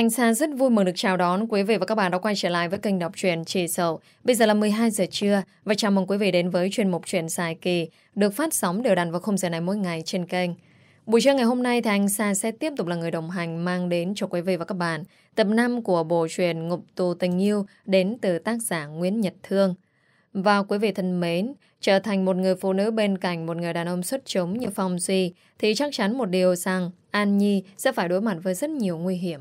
Anh Sa rất vui mừng được chào đón quý vị và các bạn đã quay trở lại với kênh đọc truyện Trì Sầu. Bây giờ là 12 giờ trưa và chào mừng quý vị đến với chuyên mục truyện dài kỳ được phát sóng đều đặn vào khung giờ này mỗi ngày trên kênh. Buổi trưa ngày hôm nay thì anh Sa sẽ tiếp tục là người đồng hành mang đến cho quý vị và các bạn tập 5 của bộ truyện Ngục tù tình yêu đến từ tác giả Nguyễn Nhật Thương. Và quý vị thân mến, trở thành một người phụ nữ bên cạnh một người đàn ông xuất chúng như Phong Duy thì chắc chắn một điều rằng An Nhi sẽ phải đối mặt với rất nhiều nguy hiểm.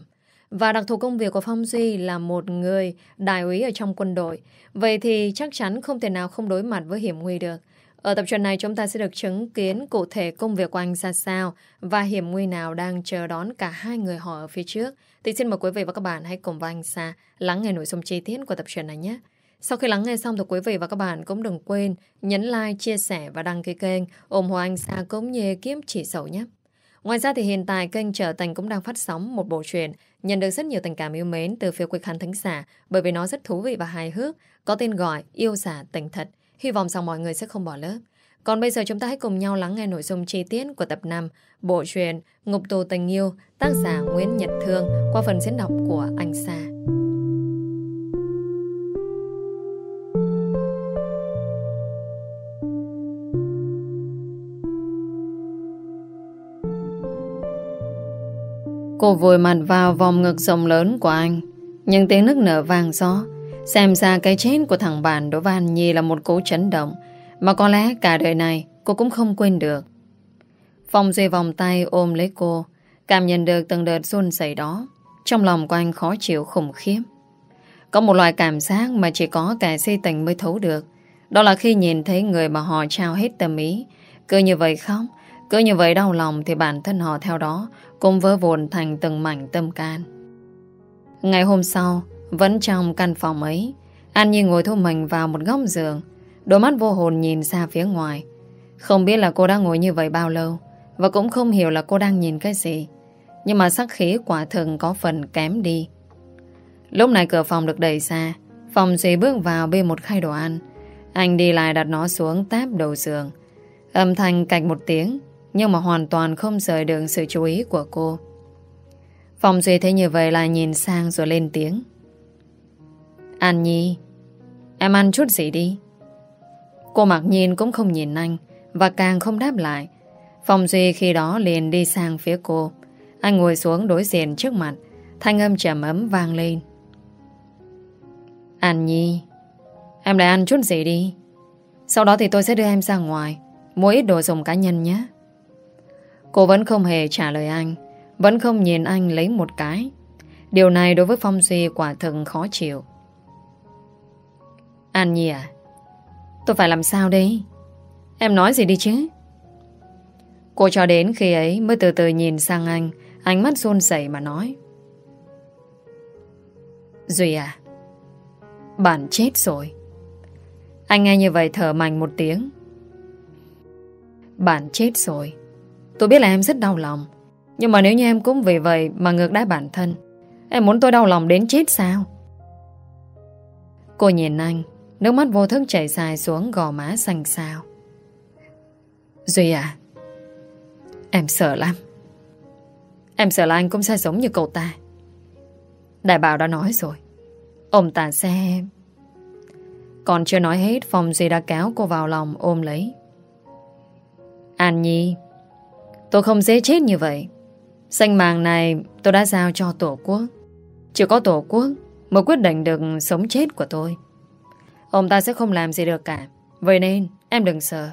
Và đặc thù công việc của Phong Duy là một người đại úy ở trong quân đội. Vậy thì chắc chắn không thể nào không đối mặt với hiểm nguy được. Ở tập truyện này chúng ta sẽ được chứng kiến cụ thể công việc của anh ra sao và hiểm nguy nào đang chờ đón cả hai người họ ở phía trước. Thì xin mời quý vị và các bạn hãy cùng với anh Sa lắng nghe nội dung chi tiết của tập truyện này nhé. Sau khi lắng nghe xong thì quý vị và các bạn cũng đừng quên nhấn like, chia sẻ và đăng ký kênh ủng hộ anh Sa cũng như kiếm chỉ sầu nhé. Ngoài ra thì hiện tại kênh Trở Thành cũng đang phát sóng một bộ truyện nhận được rất nhiều tình cảm yêu mến từ phía quý khán thính giả bởi vì nó rất thú vị và hài hước, có tên gọi Yêu giả tình thật. Hy vọng rằng mọi người sẽ không bỏ lỡ. Còn bây giờ chúng ta hãy cùng nhau lắng nghe nội dung chi tiết của tập 5 bộ truyện Ngục tù tình yêu tác giả Nguyễn Nhật Thương qua phần diễn đọc của anh Sa. Cô vùi mặt vào vòng ngực rộng lớn của anh. Nhưng tiếng nức nở vàng gió. Xem ra cái chết của thằng bạn Đỗ Văn Nhi là một cú chấn động, Mà có lẽ cả đời này Cô cũng không quên được. Phong Duy vòng tay ôm lấy cô, Cảm nhận được từng đợt run rẩy đó. Trong lòng của anh khó chịu khủng khiếp. Có một loại cảm giác Mà chỉ có kẻ si tình mới thấu được. Đó là khi nhìn thấy người mà họ trao hết tâm ý. Cứ như vậy khóc cứ như vậy đau lòng Thì bản thân họ theo đó cũng vỡ vồn thành từng mảnh tâm can. Ngày hôm sau, vẫn trong căn phòng ấy, An Nhi ngồi thu mình vào một góc giường, đôi mắt vô hồn nhìn ra phía ngoài. Không biết là cô đang ngồi như vậy bao lâu, và cũng không hiểu là cô đang nhìn cái gì. Nhưng mà sắc khí quả thường có phần kém đi. Lúc này cửa phòng được đẩy ra, phòng Duy bước vào bê một khay đồ ăn. Anh đi lại đặt nó xuống táp đầu giường. Âm thanh cạch một tiếng, nhưng mà hoàn toàn không rời được sự chú ý của cô. Phong Duy thấy như vậy là nhìn sang rồi lên tiếng. An Nhi, Em ăn chút gì đi? Cô mặc nhìn cũng không nhìn anh Và càng không đáp lại. Phong Duy khi đó liền đi sang phía cô. Anh ngồi xuống đối diện trước mặt, Thanh âm trầm ấm vang lên. An Nhi, Em lại ăn chút gì đi? Sau đó thì tôi sẽ đưa em ra ngoài, Mua ít đồ dùng cá nhân nhé. Cô vẫn không hề trả lời anh, Vẫn không nhìn anh lấy một cái. Điều này đối với Phong Duy quả thực khó chịu. An Nhi à Tôi phải làm sao đây? Em nói gì đi chứ? Cô cho đến khi ấy mới từ từ nhìn sang anh, Ánh mắt run rẩy mà nói. Duy à Bạn chết rồi. Anh nghe như vậy thở mạnh một tiếng. Bạn chết rồi. Tôi biết là em rất đau lòng. Nhưng mà nếu như em cũng vì vậy Mà ngược đãi bản thân, Em muốn tôi đau lòng đến chết sao? Cô nhìn anh, Nước mắt vô thức chảy dài xuống gò má xanh xao. Duy à Em sợ lắm. Em sợ là anh cũng sẽ giống như cậu ta. Đại bảo đã nói rồi. Ông ta sẽ Còn chưa nói hết, Phòng Duy đã kéo cô vào lòng ôm lấy. An Nhi Tôi không dễ chết như vậy. Danh màng này tôi đã giao cho Tổ quốc. Chỉ có Tổ quốc Mới quyết định được sống chết của tôi. Ông ta sẽ không làm gì được cả. Vậy nên em đừng sợ.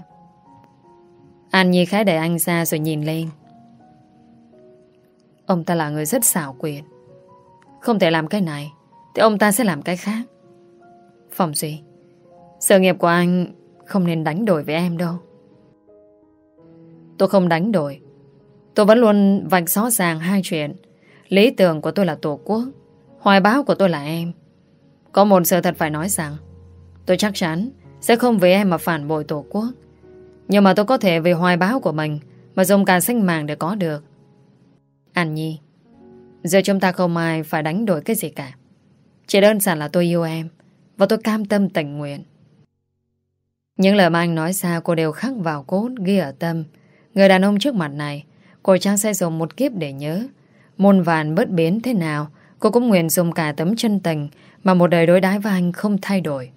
An Nhi khái đẩy anh ra rồi nhìn lên. Ông ta là người rất xảo quyệt. Không thể làm cái này, Thì ông ta sẽ làm cái khác. Phòng gì? Sự nghiệp của anh Không nên đánh đổi với em đâu. Tôi không đánh đổi. Tôi vẫn luôn vạch rõ ràng hai chuyện. Lý tưởng của tôi là Tổ quốc, Hoài báo của tôi là em. Có một sự thật phải nói rằng, Tôi chắc chắn sẽ không vì em mà phản bội Tổ quốc. Nhưng mà tôi có thể vì hoài báo của mình Mà dùng cả sinh mạng để có được. An Nhi, Giờ chúng ta không ai phải đánh đổi cái gì cả. Chỉ đơn giản là tôi yêu em Và tôi cam tâm tình nguyện. Những lời mà anh nói ra cô đều khắc vào cốt, Ghi ở tâm Người đàn ông trước mặt này. Cô trang sẽ dùng một kiếp để nhớ. Môn vàn bớt biến thế nào, Cô cũng nguyện dùng cả tấm chân tình Mà một đời đối đãi với anh không thay đổi.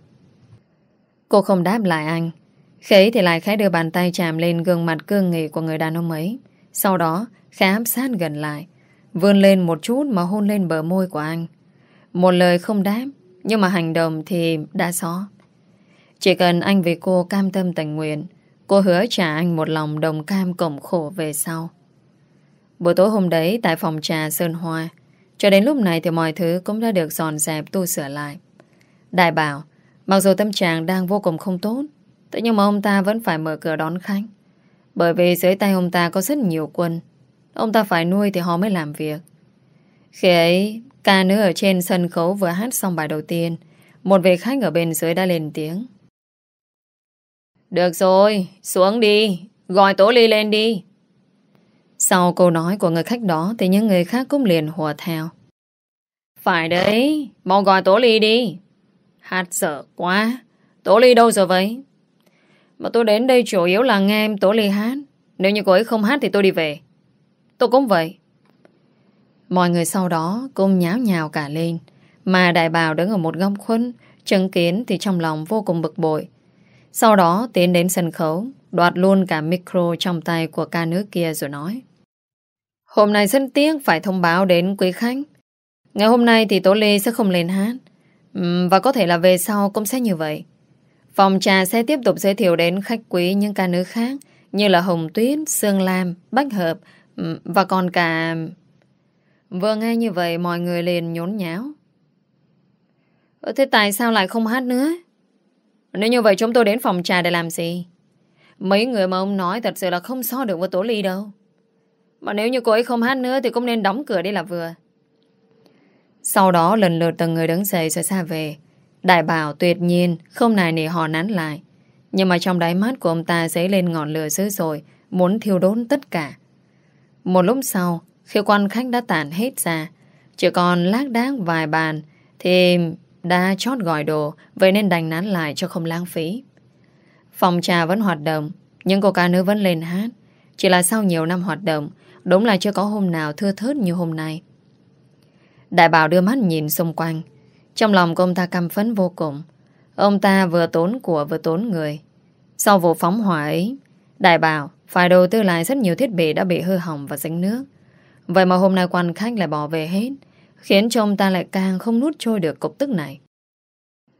Cô không đáp lại anh. Khế thì lại khẽ đưa bàn tay chạm lên gương mặt cương nghị của người đàn ông ấy. Sau đó, khẽ áp sát gần lại, Vươn lên một chút mà hôn lên bờ môi của anh. Một lời không đáp, Nhưng mà hành động thì đã xó Chỉ cần anh vì cô cam tâm tình nguyện, Cô hứa trả anh một lòng đồng cam cổng khổ về sau. Buổi tối hôm đấy Tại phòng trà Sơn Hoa, Cho đến lúc này thì mọi thứ cũng đã được dọn dẹp, tu sửa lại. Đại bảo, Mặc dù tâm trạng đang vô cùng không tốt, Thế nhưng mà ông ta vẫn phải mở cửa đón khách. Bởi vì dưới tay ông ta có rất nhiều quân, Ông ta phải nuôi thì họ mới làm việc. Khi ấy, Ca nữ ở trên sân khấu vừa hát xong bài đầu tiên, Một vị khách ở bên dưới đã lên tiếng. Được rồi, Xuống đi, Gọi Tố Ly lên đi. Sau câu nói của người khách đó Thì những người khác cũng liền hùa theo. Phải đấy Mau gọi Tố Ly đi. Hát sợ quá. Tố Ly đâu rồi vậy? Mà tôi đến đây chủ yếu là nghe em Tố Ly hát. Nếu như cô ấy không hát thì tôi đi về. Tôi cũng vậy. Mọi người sau đó cũng nháo nhào cả lên. Mà đại bào đứng ở một góc khuân Chứng kiến thì trong lòng vô cùng bực bội. Sau đó tiến đến sân khấu Đoạt luôn cả micro trong tay của ca nữ kia rồi nói Hôm nay rất tiếc phải thông báo đến quý khách Ngày hôm nay thì Tố Lê sẽ không lên hát Và có thể là về sau cũng sẽ như vậy Phòng trà sẽ tiếp tục giới thiệu đến khách quý những ca nữ khác Như là Hồng Tuyết, Sương Lam, Bách Hợp Và còn cả... Vừa nghe như vậy mọi người liền nhốn nháo. Thế tại sao lại không hát nữa? Nếu như vậy chúng tôi đến phòng trà để làm gì? Mấy người mà ông nói thật sự là không so được với Tố Ly đâu. Mà nếu như cô ấy không hát nữa thì cũng nên đóng cửa đi là vừa. Sau đó lần lượt từng người đứng dậy rồi xa về. Đại bảo tuyệt nhiên không nài nỉ họ nán lại. Nhưng mà trong đáy mắt của ông ta dấy lên ngọn lửa dữ rồi muốn thiêu đốn tất cả. Một lúc sau, khi quan khách đã tản hết ra, Chỉ còn lác đác vài bàn Thì đã chót gọi đồ, Vậy nên đành nán lại cho không lãng phí Phòng trà vẫn hoạt động, Nhưng cô ca nữ vẫn lên hát Chỉ là sau nhiều năm hoạt động Đúng là chưa có hôm nào thưa thớt như hôm nay. Đại bảo đưa mắt nhìn xung quanh. Trong lòng của ông ta căm phấn vô cùng. Ông ta vừa tốn của vừa tốn người. Sau vụ phóng hỏa ấy, Đại bảo phải đầu tư lại rất nhiều thiết bị đã bị hư hỏng và dính nước. Vậy mà hôm nay quan khách lại bỏ về hết, Khiến cho ông ta lại càng không nuốt trôi được cục tức này.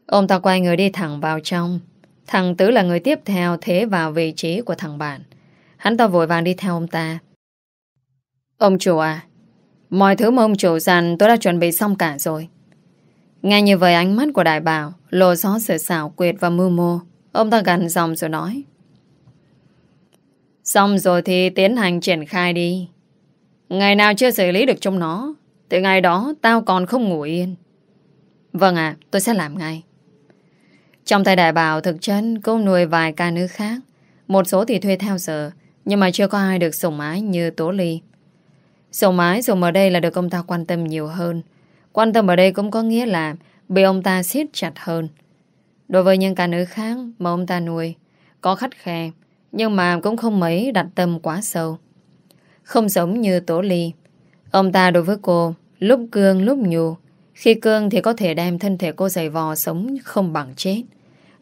Ông ta quay người đi thẳng vào trong. Thằng Tứ là người tiếp theo thế vào vị trí của thằng bạn. Hắn ta vội vàng đi theo ông ta. Ông chủ à Mọi thứ mà ông chủ dặn tôi đã chuẩn bị xong cả rồi. Nghe như vậy, ánh mắt của đại bảo Lộ gió sự xảo quyệt và mưu mô. Ông ta gần dòng rồi nói. Xong rồi thì tiến hành triển khai đi. Ngày nào chưa xử lý được trong nó Từ ngày đó tao còn không ngủ yên. Vâng ạ, tôi sẽ làm ngay. Trong tay đại bảo thực chân cô nuôi vài ca nữ khác. Một số thì thuê theo giờ, Nhưng mà chưa có ai được sủng ái như Tố Ly. Sầu mái dùng ở đây là được ông ta quan tâm nhiều hơn. Quan tâm ở đây cũng có nghĩa là Bị ông ta siết chặt hơn. Đối với những cá nữ khác mà ông ta nuôi, Có khắt khe, Nhưng mà cũng không mấy đặt tâm quá sâu. Không giống như Tổ Ly. Ông ta đối với cô, Lúc cương, lúc nhu Khi cương thì có thể đem thân thể cô giày vò Sống không bằng chết.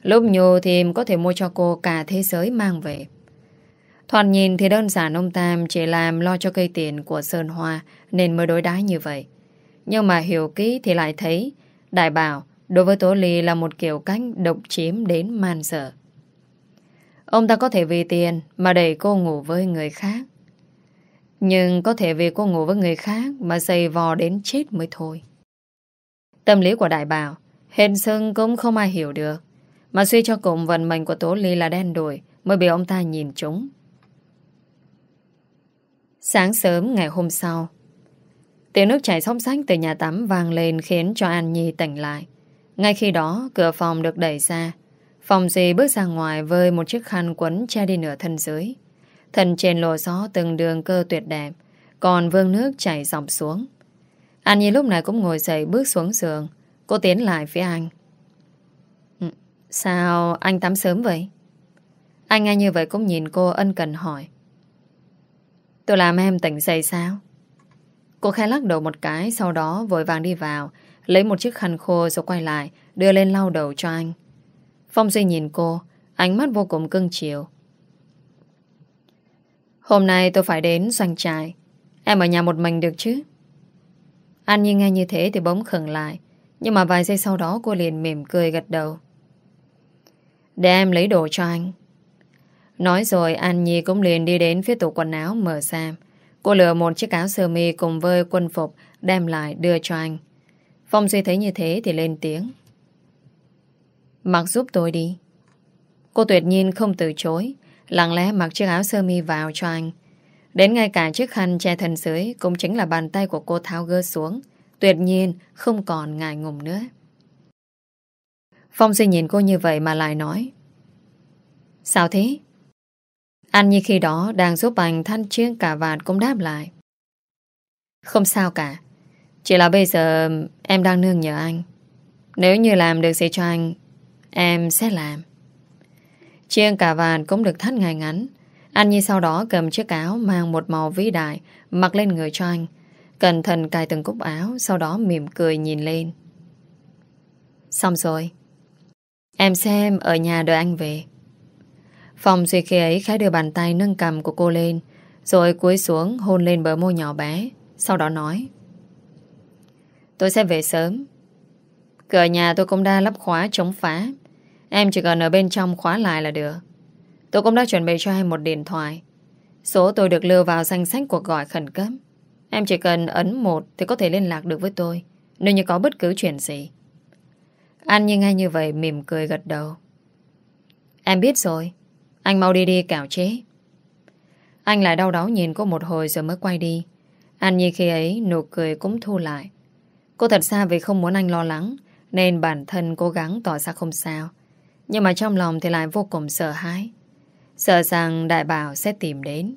Lúc nhu thì có thể mua cho cô Cả thế giới mang về. Thoạt nhìn thì đơn giản ông Tam Chỉ làm lo cho cây tiền của Sơn Hoa Nên mới đối đái như vậy Nhưng mà hiểu kỹ thì lại thấy, Đại bảo đối với Tố Ly là một kiểu cách độc chiếm đến man sợ. Ông ta có thể vì tiền mà đẩy cô ngủ với người khác. Nhưng có thể vì cô ngủ với người khác Mà dày vò đến chết mới thôi Tâm lý của đại bảo Hên sưng cũng không ai hiểu được Mà suy cho cùng vận mệnh của Tố Ly là đen đuổi Mới bị ông ta nhìn trúng Sáng sớm ngày hôm sau, Tiếng nước chảy sóc sách từ nhà tắm vang lên Khiến cho An Nhi tỉnh lại. Ngay khi đó, cửa phòng được đẩy ra, Phòng dì bước ra ngoài Với một chiếc khăn quấn che đi nửa thân dưới. Thân trên lồ gió từng đường cơ tuyệt đẹp, Còn vương nước chảy dọc xuống. An Nhi lúc này cũng ngồi dậy bước xuống giường. Cô tiến lại phía anh. Ừ, sao anh tắm sớm vậy? Anh nghe như vậy cũng nhìn cô ân cần hỏi. Tôi làm em tỉnh dậy sao? Cô khẽ lắc đầu một cái, Sau đó vội vàng đi vào, Lấy một chiếc khăn khô rồi quay lại, Đưa lên lau đầu cho anh. Phong Duy nhìn cô, Ánh mắt vô cùng cưng chiều. Hôm nay tôi phải đến doanh trại. Em ở nhà một mình được chứ? An Nhi nghe như thế thì bỗng khẩn lại, Nhưng mà vài giây sau đó cô liền mỉm cười gật đầu. Để em lấy đồ cho anh. Nói rồi An Nhi cũng liền đi đến phía tủ quần áo mở ra Cô lựa một chiếc áo sơ mi cùng với quân phục đem lại đưa cho anh. Phong Duy thấy như thế thì lên tiếng. Mặc giúp tôi đi. Cô tuyệt nhiên không từ chối, lặng lẽ mặc chiếc áo sơ mi vào cho anh. Đến ngay cả chiếc khăn che thân dưới cũng chính là bàn tay của cô tháo gơ xuống. Tuyệt nhiên không còn ngại ngùng nữa. Phong Duy nhìn cô như vậy mà lại nói. Sao thế? Anh như khi đó đang giúp anh thanh chiếc cả vạt cũng đáp lại. Không sao cả. Chỉ là bây giờ em đang nương nhờ anh. Nếu như làm được gì cho anh, em sẽ làm. Chiếc cả vạt cũng được thắt ngay ngắn. Anh như sau đó cầm chiếc áo mang một màu vĩ đại mặc lên người cho anh. Cẩn thận cài từng cúc áo, sau đó mỉm cười nhìn lên. Xong rồi. Em xem ở nhà đợi anh về. Phòng Duy khi ấy khẽ đưa bàn tay nâng cầm của cô lên, Rồi cúi xuống hôn lên bờ môi nhỏ bé, Sau đó nói. Tôi sẽ về sớm. Cửa nhà tôi cũng đã lắp khóa chống phá. Em chỉ cần ở bên trong khóa lại là được. Tôi cũng đã chuẩn bị cho em một điện thoại. Số tôi được lưu vào danh sách cuộc gọi khẩn cấp. Em chỉ cần ấn một Thì có thể liên lạc được với tôi, Nếu như có bất cứ chuyện gì. Anh như ngay như vậy mỉm cười gật đầu. Em biết rồi anh mau đi đi, cảo chế. Anh lại đau đớn nhìn cô một hồi rồi mới quay đi. Anh như khi ấy nụ cười cũng thu lại. Cô thật ra vì không muốn anh lo lắng, Nên bản thân cố gắng tỏ ra không sao. Nhưng mà trong lòng thì lại vô cùng sợ hãi. Sợ rằng đại bảo sẽ tìm đến.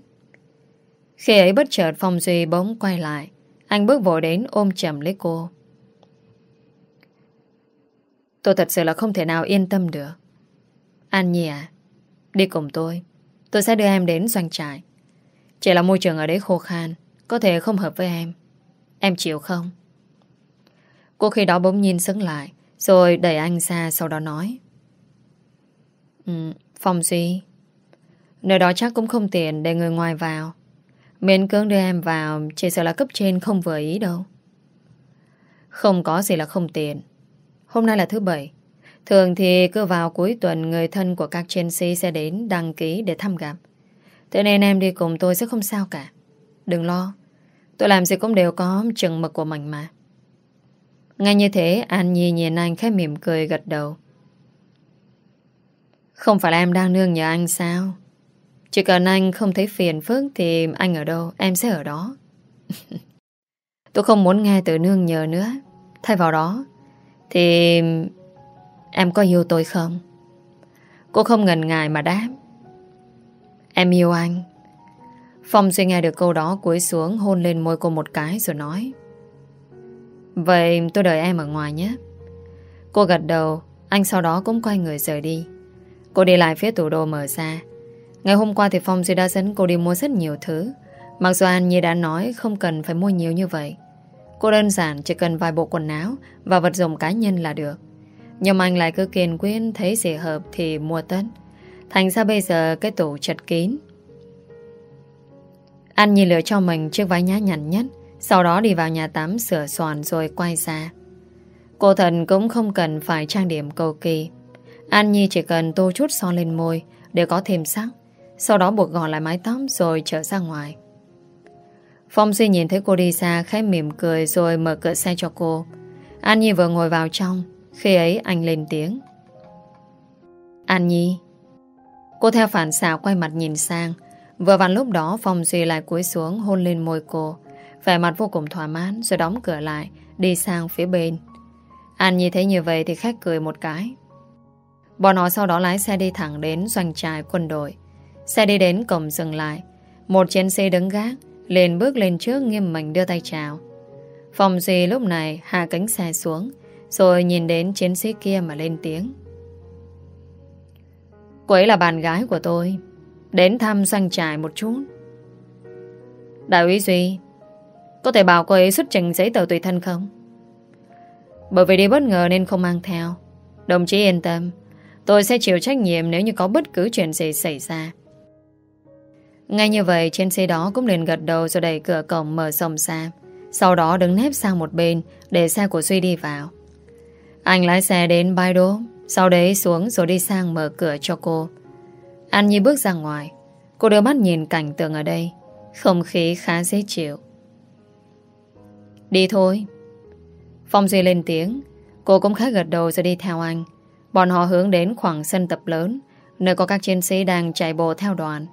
Khi ấy bất chợt Phong Duy bỗng quay lại. Anh bước vội đến ôm chầm lấy cô. Tôi thật sự là không thể nào yên tâm được. An Nhi à Đi cùng tôi. Tôi sẽ đưa em đến doanh trại. Chỉ là môi trường ở đấy khô khan Có thể không hợp với em. Em chịu không? Cô khi đó bỗng nhìn sững lại Rồi đẩy anh ra sau đó nói. Ừ, Phòng Duy. Nơi đó chắc cũng không tiện để người ngoài vào. Miễn cưỡng đưa em vào Chỉ sợ là cấp trên không vừa ý đâu. Không có gì là không tiện. Hôm nay là thứ bảy Thường thì cứ vào cuối tuần người thân của các chiến sĩ sẽ đến đăng ký để thăm gặp. Thế nên em đi cùng tôi sẽ không sao cả. Đừng lo. Tôi làm gì cũng đều có chừng mực của mình mà. Ngay như thế, An Nhi nhìn anh khẽ mỉm cười gật đầu. Không phải là em đang nương nhờ anh sao? Chỉ cần anh không thấy phiền phức thì anh ở đâu, em sẽ ở đó. tôi không muốn nghe từ nương nhờ nữa. Thay vào đó, thì Em có yêu tôi không? Cô không ngần ngại mà đáp. Em yêu anh. Phong Duy nghe được câu đó cúi xuống, hôn lên môi cô một cái rồi nói. Vậy tôi đợi em ở ngoài nhé. Cô gật đầu, Anh sau đó cũng quay người rời đi. Cô đi lại phía tủ đồ mở ra. Ngày hôm qua thì Phong Duy đã dẫn cô đi mua rất nhiều thứ. Mặc dù anh như đã nói Không cần phải mua nhiều như vậy, Cô đơn giản chỉ cần vài bộ quần áo Và vật dụng cá nhân là được nhưng anh lại cứ kiên quyết thấy gì hợp thì mua tất. Thành ra bây giờ cái tủ chật kín. Anh nhìn lựa cho mình chiếc váy nhá nhặn nhất, sau đó đi vào nhà tắm sửa soạn rồi quay ra. Cô thần cũng không cần phải trang điểm cầu kỳ. An Nhi chỉ cần tô chút son lên môi để có thêm sắc. Sau đó buộc gọn lại mái tóc rồi trở ra ngoài. Phong Duy nhìn thấy cô đi xa khẽ mỉm cười rồi mở cửa xe cho cô. An Nhi vừa ngồi vào trong khi ấy anh lên tiếng. An Nhi, Cô theo phản xạ quay mặt nhìn sang. Vừa vặn lúc đó Phong Duy lại cúi xuống hôn lên môi cô. Vẻ mặt vô cùng thỏa mãn Rồi đóng cửa lại, Đi sang phía bên. An Nhi thấy như vậy thì khách cười một cái. Bọn họ sau đó lái xe đi thẳng đến doanh trại quân đội. Xe đi đến cổng dừng lại. Một chiến sĩ đứng gác, liền bước lên trước nghiêm mình đưa tay chào. Phong Duy lúc này hạ cánh xe xuống rồi nhìn đến chiến sĩ kia mà lên tiếng. Cô ấy là bạn gái của tôi, Đến thăm doanh trại một chút. Đại úy Duy, Có thể bảo cô ấy xuất trình giấy tờ tùy thân không? Bởi vì đi bất ngờ nên không mang theo. Đồng chí yên tâm, Tôi sẽ chịu trách nhiệm nếu như có bất cứ chuyện gì xảy ra. Ngay như vậy trên xe đó cũng liền gật đầu Rồi đẩy cửa cổng mở rộng ra. Sau đó đứng nép sang một bên Để xe của Duy đi vào. Anh lái xe đến bãi đỗ Sau đấy xuống rồi đi sang mở cửa cho cô. An Nhi bước ra ngoài. Cô đưa mắt nhìn cảnh tượng ở đây. Không khí khá dễ chịu. Đi thôi. Phong Duy lên tiếng. Cô cũng khá gật đầu rồi đi theo anh. Bọn họ hướng đến khoảng sân tập lớn, Nơi có các chiến sĩ đang chạy bộ theo đoàn.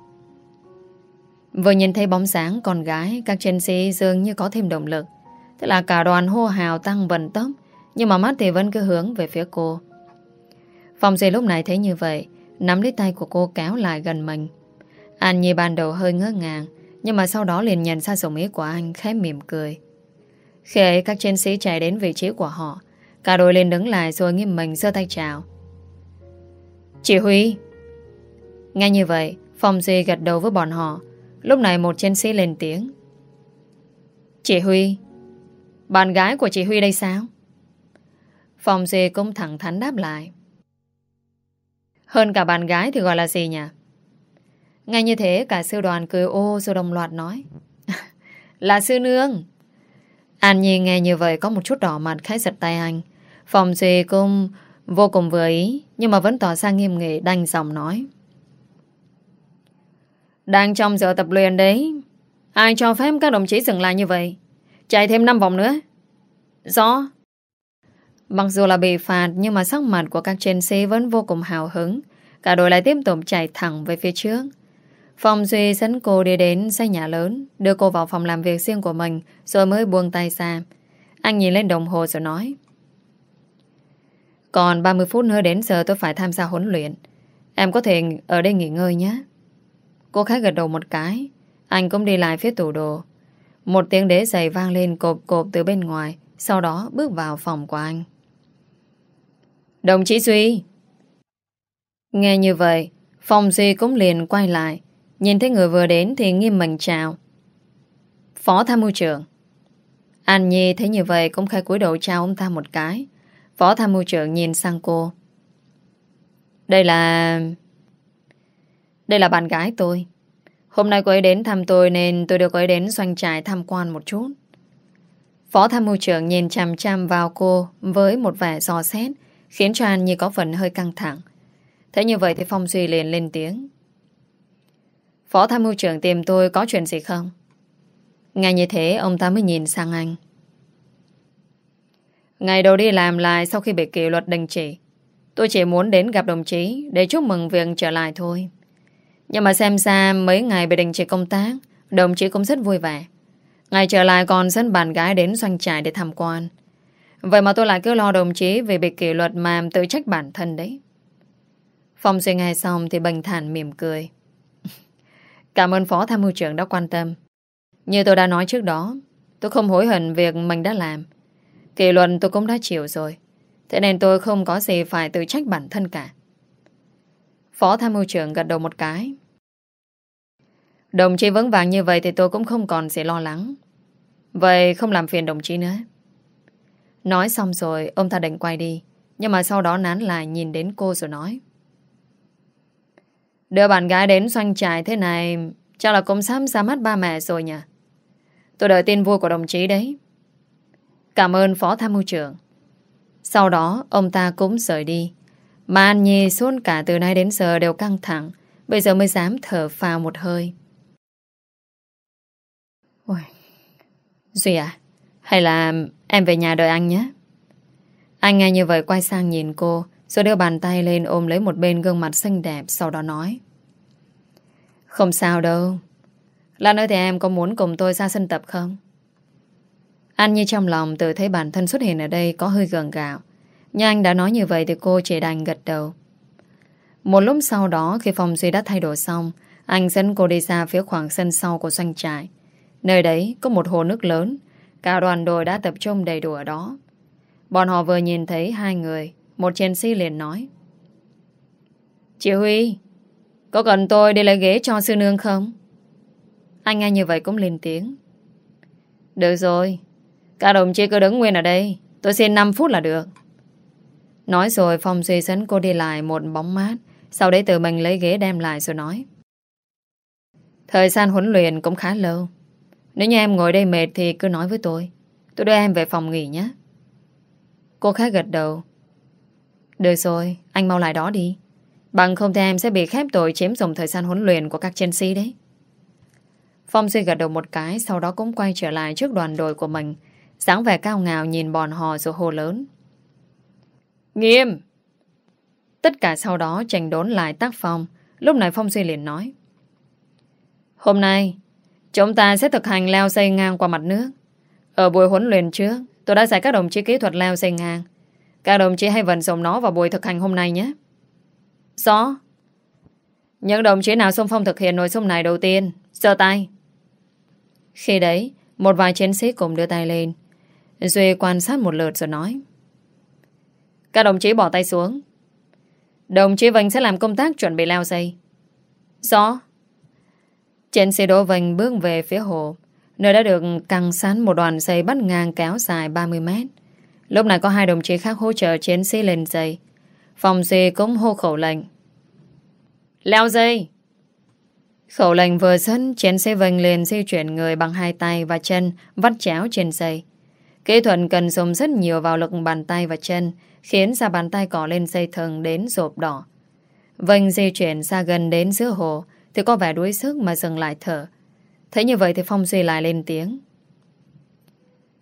Vừa nhìn thấy bóng sáng con gái, Các chiến sĩ dường như có thêm động lực. Thế là cả đoàn hô hào tăng vận tốc. Nhưng mà mắt thì vẫn cứ hướng về phía cô. Phong Duy lúc này thấy như vậy, Nắm lấy tay của cô kéo lại gần mình. Anh Nhi ban đầu hơi ngỡ ngàng, Nhưng mà sau đó liền nhận ra dụng ý của anh Khẽ mỉm cười. Khi ấy, các chiến sĩ chạy đến vị trí của họ, Cả đội liền đứng lại rồi nghiêm mình giơ tay chào. Chỉ Huy! Nghe như vậy, Phong Duy gật đầu với bọn họ. Lúc này một chiến sĩ lên tiếng. Chị Huy! Bạn gái của chị Huy đây sao? Phong Dê cũng thẳng thắn đáp lại. Hơn cả bạn gái thì gọi là gì nhỉ? Ngay như thế, cả sư đoàn cười ô rồi đồng loạt nói. Là sư nương. An Nhi nghe như vậy có một chút đỏ mặt, khẽ giật tay anh. Phòng Dê cũng vô cùng vừa ý, Nhưng mà vẫn tỏ ra nghiêm nghị, đanh giọng nói. Đang trong giờ tập luyện đấy, Ai cho phép các đồng chí dừng lại như vậy? Chạy thêm 5 vòng nữa. Rõ. Mặc dù là bị phạt, Nhưng mà sắc mặt của các chiến sĩ vẫn vô cùng hào hứng. Cả đội lại tiếp tục chạy thẳng về phía trước. Phong Duy dẫn cô đi đến xây nhà lớn, Đưa cô vào phòng làm việc riêng của mình, Rồi mới buông tay ra. Anh nhìn lên đồng hồ rồi nói, còn 30 phút nữa đến giờ tôi phải tham gia huấn luyện. Em có thể ở đây nghỉ ngơi nhé. Cô khác gật đầu một cái. Anh cũng đi lại phía tủ đồ. Một tiếng đế giày vang lên cộp cộp từ bên ngoài, Sau đó bước vào phòng của anh. Đồng chí Duy Nghe như vậy, phong Duy cũng liền quay lại Nhìn thấy người vừa đến thì nghiêm mình chào Phó tham mưu trưởng Anh Nhi thấy như vậy cũng khai cúi đầu chào ông ta một cái Phó tham mưu trưởng nhìn sang cô. Đây là... Đây là bạn gái tôi. Hôm nay cô ấy đến thăm tôi nên tôi được cô ấy đến doanh trại tham quan một chút. Phó tham mưu trưởng nhìn chằm chằm vào cô với một vẻ dò xét khiến cho anh như có phần hơi căng thẳng. Thế như vậy thì Phong Duy liền lên tiếng. Phó tham mưu trưởng tìm tôi có chuyện gì không? Ngay như thế, ông ta mới nhìn sang anh. Ngày đầu đi làm lại sau khi bị kỷ luật đình chỉ, Tôi chỉ muốn đến gặp đồng chí Để chúc mừng việc trở lại thôi Nhưng mà xem ra mấy ngày bị đình chỉ công tác, Đồng chí cũng rất vui vẻ Ngày trở lại còn dẫn bạn gái đến doanh trại để tham quan Vậy mà tôi lại cứ lo đồng chí Vì bị kỷ luật mà tự trách bản thân đấy. Phong suy nghe xong Thì bình thản mỉm cười. Cảm ơn Phó Tham mưu trưởng đã quan tâm. Như tôi đã nói trước đó, Tôi không hối hận việc mình đã làm. Kỷ luật tôi cũng đã chịu rồi, Thế nên tôi không có gì phải tự trách bản thân cả. Phó tham mưu trưởng gật đầu một cái. Đồng chí vững vàng như vậy Thì tôi cũng không còn gì lo lắng. Vậy không làm phiền đồng chí nữa. Nói xong rồi Ông ta định quay đi Nhưng mà sau đó nán lại nhìn đến cô rồi nói Đưa bạn gái đến xoanh trại thế này Chắc là cũng sắp ra mắt ba mẹ rồi nhỉ Tôi đợi tin vui của đồng chí đấy Cảm ơn Phó Tham mưu trưởng. Sau đó, ông ta cũng rời đi. Mà An Nhi suốt cả từ nay đến giờ đều căng thẳng. Bây giờ mới dám thở phào một hơi. Ôi. Duy à, hay là em về nhà đợi anh nhé. Anh nghe như vậy quay sang nhìn cô, rồi đưa bàn tay lên ôm lấy một bên gương mặt xinh đẹp, sau đó nói. Không sao đâu. Lan ơi thì em có muốn cùng tôi ra sân tập không? Anh như trong lòng tự thấy bản thân xuất hiện ở đây có hơi gần gạo. Nhưng anh đã nói như vậy thì cô chỉ đành gật đầu. Một lúc sau đó khi phòng Duy đã thay đổi xong, anh dẫn cô đi ra phía khoảng sân sau của doanh trại. Nơi đấy có một hồ nước lớn, cả đoàn đội đã tập trung đầy đủ ở đó. Bọn họ vừa nhìn thấy hai người, một chiến sĩ liền nói. Chị Huy, có cần tôi đi lấy ghế cho sư nương không? Anh nghe như vậy cũng lên tiếng. Được rồi. cả đồng chí cứ đứng nguyên ở đây. Tôi xin 5 phút là được. Nói rồi Phong Duy dẫn cô đi lại một bóng mát. Sau đấy tự mình lấy ghế đem lại rồi nói. Thời gian huấn luyện cũng khá lâu. Nếu như em ngồi đây mệt thì cứ nói với tôi. Tôi đưa em về phòng nghỉ nhé. Cô khá gật đầu. Được rồi, anh mau lại đó đi. Bằng không thì em sẽ bị khép tội chiếm dùng thời gian huấn luyện của các chiến sĩ đấy. Phong Duy gật đầu một cái, sau đó cũng quay trở lại trước đoàn đội của mình. sáng vẻ cao ngạo nhìn bọn họ rồi hồ lớn. Nghiêm! Tất cả sau đó tranh đốn lại tác phong. Lúc này Phong Duy liền nói. Hôm nay, chúng ta sẽ thực hành leo xây ngang qua mặt nước. Ở buổi huấn luyện trước, tôi đã dạy các đồng chí kỹ thuật leo xây ngang. Các đồng chí hãy vận dụng nó vào buổi thực hành hôm nay nhé. Rõ. Những đồng chí nào xung phong thực hiện nội dung này đầu tiên, giơ tay. Khi đấy, một vài chiến sĩ cùng đưa tay lên. Duy quan sát một lượt rồi nói. Các đồng chí bỏ tay xuống. Đồng chí Vinh sẽ làm công tác chuẩn bị leo dây. Rõ. Trên xe Đỗ vành bước về phía hồ, nơi đã được căng sẵn một đoàn dây bắt ngang kéo dài 30 mét. Lúc này có hai đồng chí khác hỗ trợ chiến sĩ lên dây. Phòng Duy cũng hô khẩu lệnh. Leo dây! Khẩu lệnh vừa dẫn, chiến sĩ vành lên di chuyển người bằng hai tay và chân vắt chéo trên dây. Kỹ thuật cần dùng rất nhiều vào lực bàn tay và chân, khiến ra bàn tay cỏ lên dây thừng đến rộp đỏ. Vành di chuyển ra gần đến giữa hồ, thì có vẻ đuối sức mà dừng lại thở. Thấy như vậy thì Phong Duy lại lên tiếng.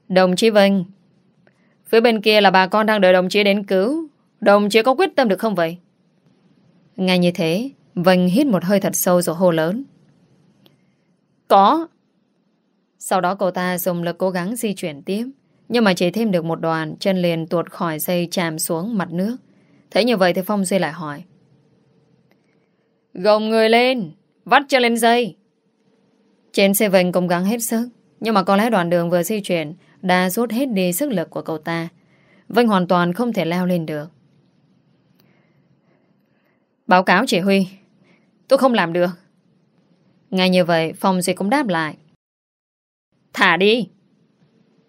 Đồng chí Vinh, phía bên kia là bà con đang đợi đồng chí đến cứu. Đồng chí có quyết tâm được không vậy? Ngay như thế, Vinh hít một hơi thật sâu rồi hô lớn. Có. Sau đó cô ta dùng lực cố gắng di chuyển tiếp. Nhưng mà chỉ thêm được một đoàn, chân liền tuột khỏi dây chạm xuống mặt nước. Thấy như vậy thì Phong Duy lại hỏi. Gồng người lên, vắt cho lên dây. Trên xe vệnh cố gắng hết sức, nhưng mà có lẽ đoạn đường vừa di chuyển đã rút hết đi sức lực của cậu ta. Vinh hoàn toàn không thể leo lên được. Báo cáo chỉ huy, tôi không làm được. Ngay như vậy, phòng dịch cũng đáp lại. Thả đi!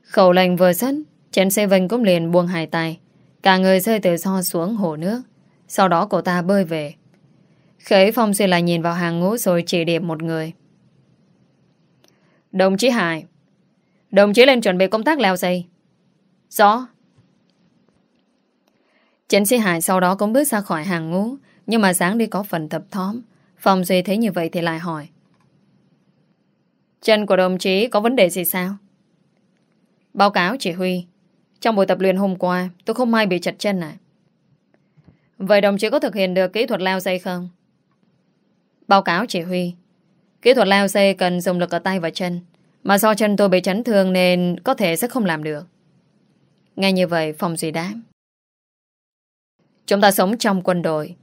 Khẩu lệnh vừa dứt, trên xe vinh cũng liền buông hai tay. Cả người rơi từ so xuống hồ nước. Sau đó cậu ta bơi về. Khởi Phong Duy lại nhìn vào hàng ngũ rồi chỉ điểm một người. Đồng chí Hải, Đồng chí lên chuẩn bị công tác leo dây Rõ Chiến sĩ Hải sau đó cũng bước ra khỏi hàng ngũ, Nhưng mà sáng đi có phần thập thóm Phong Duy thấy như vậy thì lại hỏi Chân của đồng chí có vấn đề gì sao? Báo cáo chỉ huy Trong buổi tập luyện hôm qua, Tôi không may bị chật chân à Vậy đồng chí có thực hiện được kỹ thuật leo dây không? Báo cáo chỉ huy. Kỹ thuật leo xe cần dùng lực ở tay và chân. Mà do chân tôi bị chấn thương Nên có thể sẽ không làm được. Ngay như vậy, phòng Duy đáp. Chúng ta sống trong quân đội.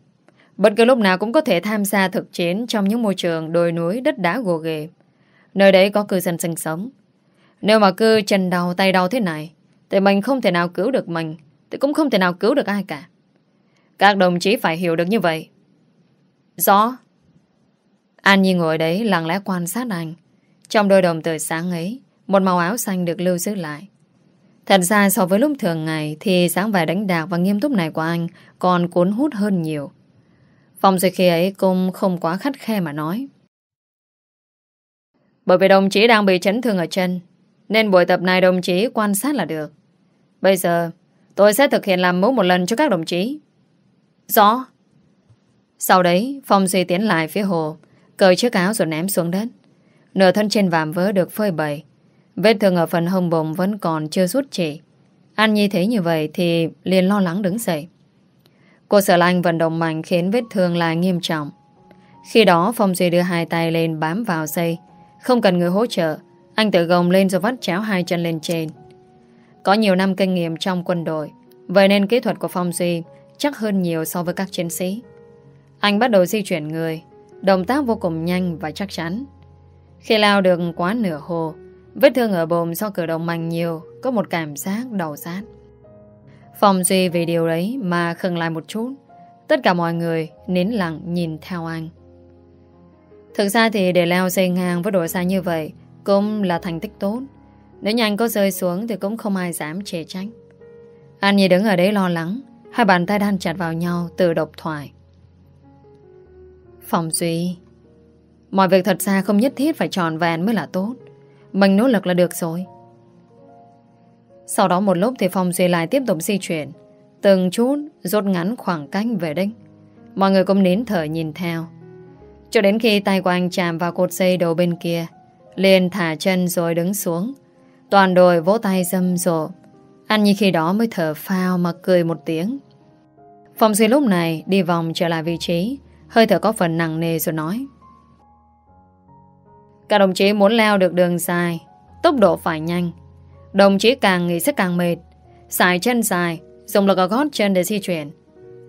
Bất cứ lúc nào cũng có thể tham gia thực chiến Trong những môi trường đồi núi đất đá gồ ghề. Nơi đấy có cư dân sinh sống. Nếu mà cứ chân đau, tay đau thế này, Thì mình không thể nào cứu được mình, Thì cũng không thể nào cứu được ai cả. Các đồng chí phải hiểu được như vậy. Rõ. An Nhi ngồi đấy lặng lẽ quan sát anh. Trong đôi đồng từ sáng ấy, một màu áo xanh được lưu giữ lại. Thật ra so với lúc thường ngày thì sáng vẻ đánh đạc và nghiêm túc này của anh còn cuốn hút hơn nhiều. Phòng rồi khi ấy cũng không quá khắt khe mà nói. Bởi vì đồng chí đang bị chấn thương ở chân nên buổi tập này đồng chí quan sát là được. Bây giờ tôi sẽ thực hiện làm mẫu một lần cho các đồng chí. Rõ. Sau đấy Phong Duy tiến lại phía hồ Cởi chiếc áo rồi ném xuống đất. Nửa thân trên vàm vỡ được phơi bày. Vết thương ở phần hông bụng vẫn còn chưa rút chỉ. An Nhi thấy như vậy Thì liền lo lắng đứng dậy. Cô sợ là anh vận động mạnh Khiến vết thương lại nghiêm trọng. Khi đó, Phong Duy đưa hai tay lên bám vào dây. Không cần người hỗ trợ, Anh tự gồng lên rồi vắt cháo hai chân lên trên. Có nhiều năm kinh nghiệm trong quân đội, Vậy nên kỹ thuật của Phong Duy Chắc hơn nhiều so với các chiến sĩ. Anh bắt đầu di chuyển người Động tác vô cùng nhanh và chắc chắn. Khi lao được quá nửa hồ, Vết thương ở bồm do cử động mạnh nhiều, Có một cảm giác đau rát. Phòng Duy vì điều đấy Mà khừng lại một chút, Tất cả mọi người nín lặng nhìn theo anh. Thực ra thì để leo dây ngang với độ xa như vậy Cũng là thành tích tốt. Nếu nhanh có rơi xuống Thì cũng không ai dám chê trách. Anh Nhi đứng ở đấy lo lắng, Hai bàn tay đan chặt vào nhau từ độc thoại. Phòng Duy. Mọi việc thật ra không nhất thiết phải tròn vẹn mới là tốt. Mình nỗ lực là được rồi. Sau đó một lúc thì Phòng Duy lại tiếp tục di chuyển. Từng chút, rút ngắn khoảng cách về đích. Mọi người cũng nín thở nhìn theo. Cho đến khi tay của anh chạm vào cột dây đầu bên kia, liền thả chân rồi đứng xuống. Toàn đội vỗ tay dâm rộ. Anh như khi đó mới thở phao mà cười một tiếng. Phòng Duy lúc này đi vòng trở lại vị trí. Hơi thở có phần nặng nề rồi nói. Các đồng chí muốn leo được đường dài, Tốc độ phải nhanh. Đồng chí càng nghỉ sẽ càng mệt. Xài chân dài, Dùng lực ở gót chân để di chuyển.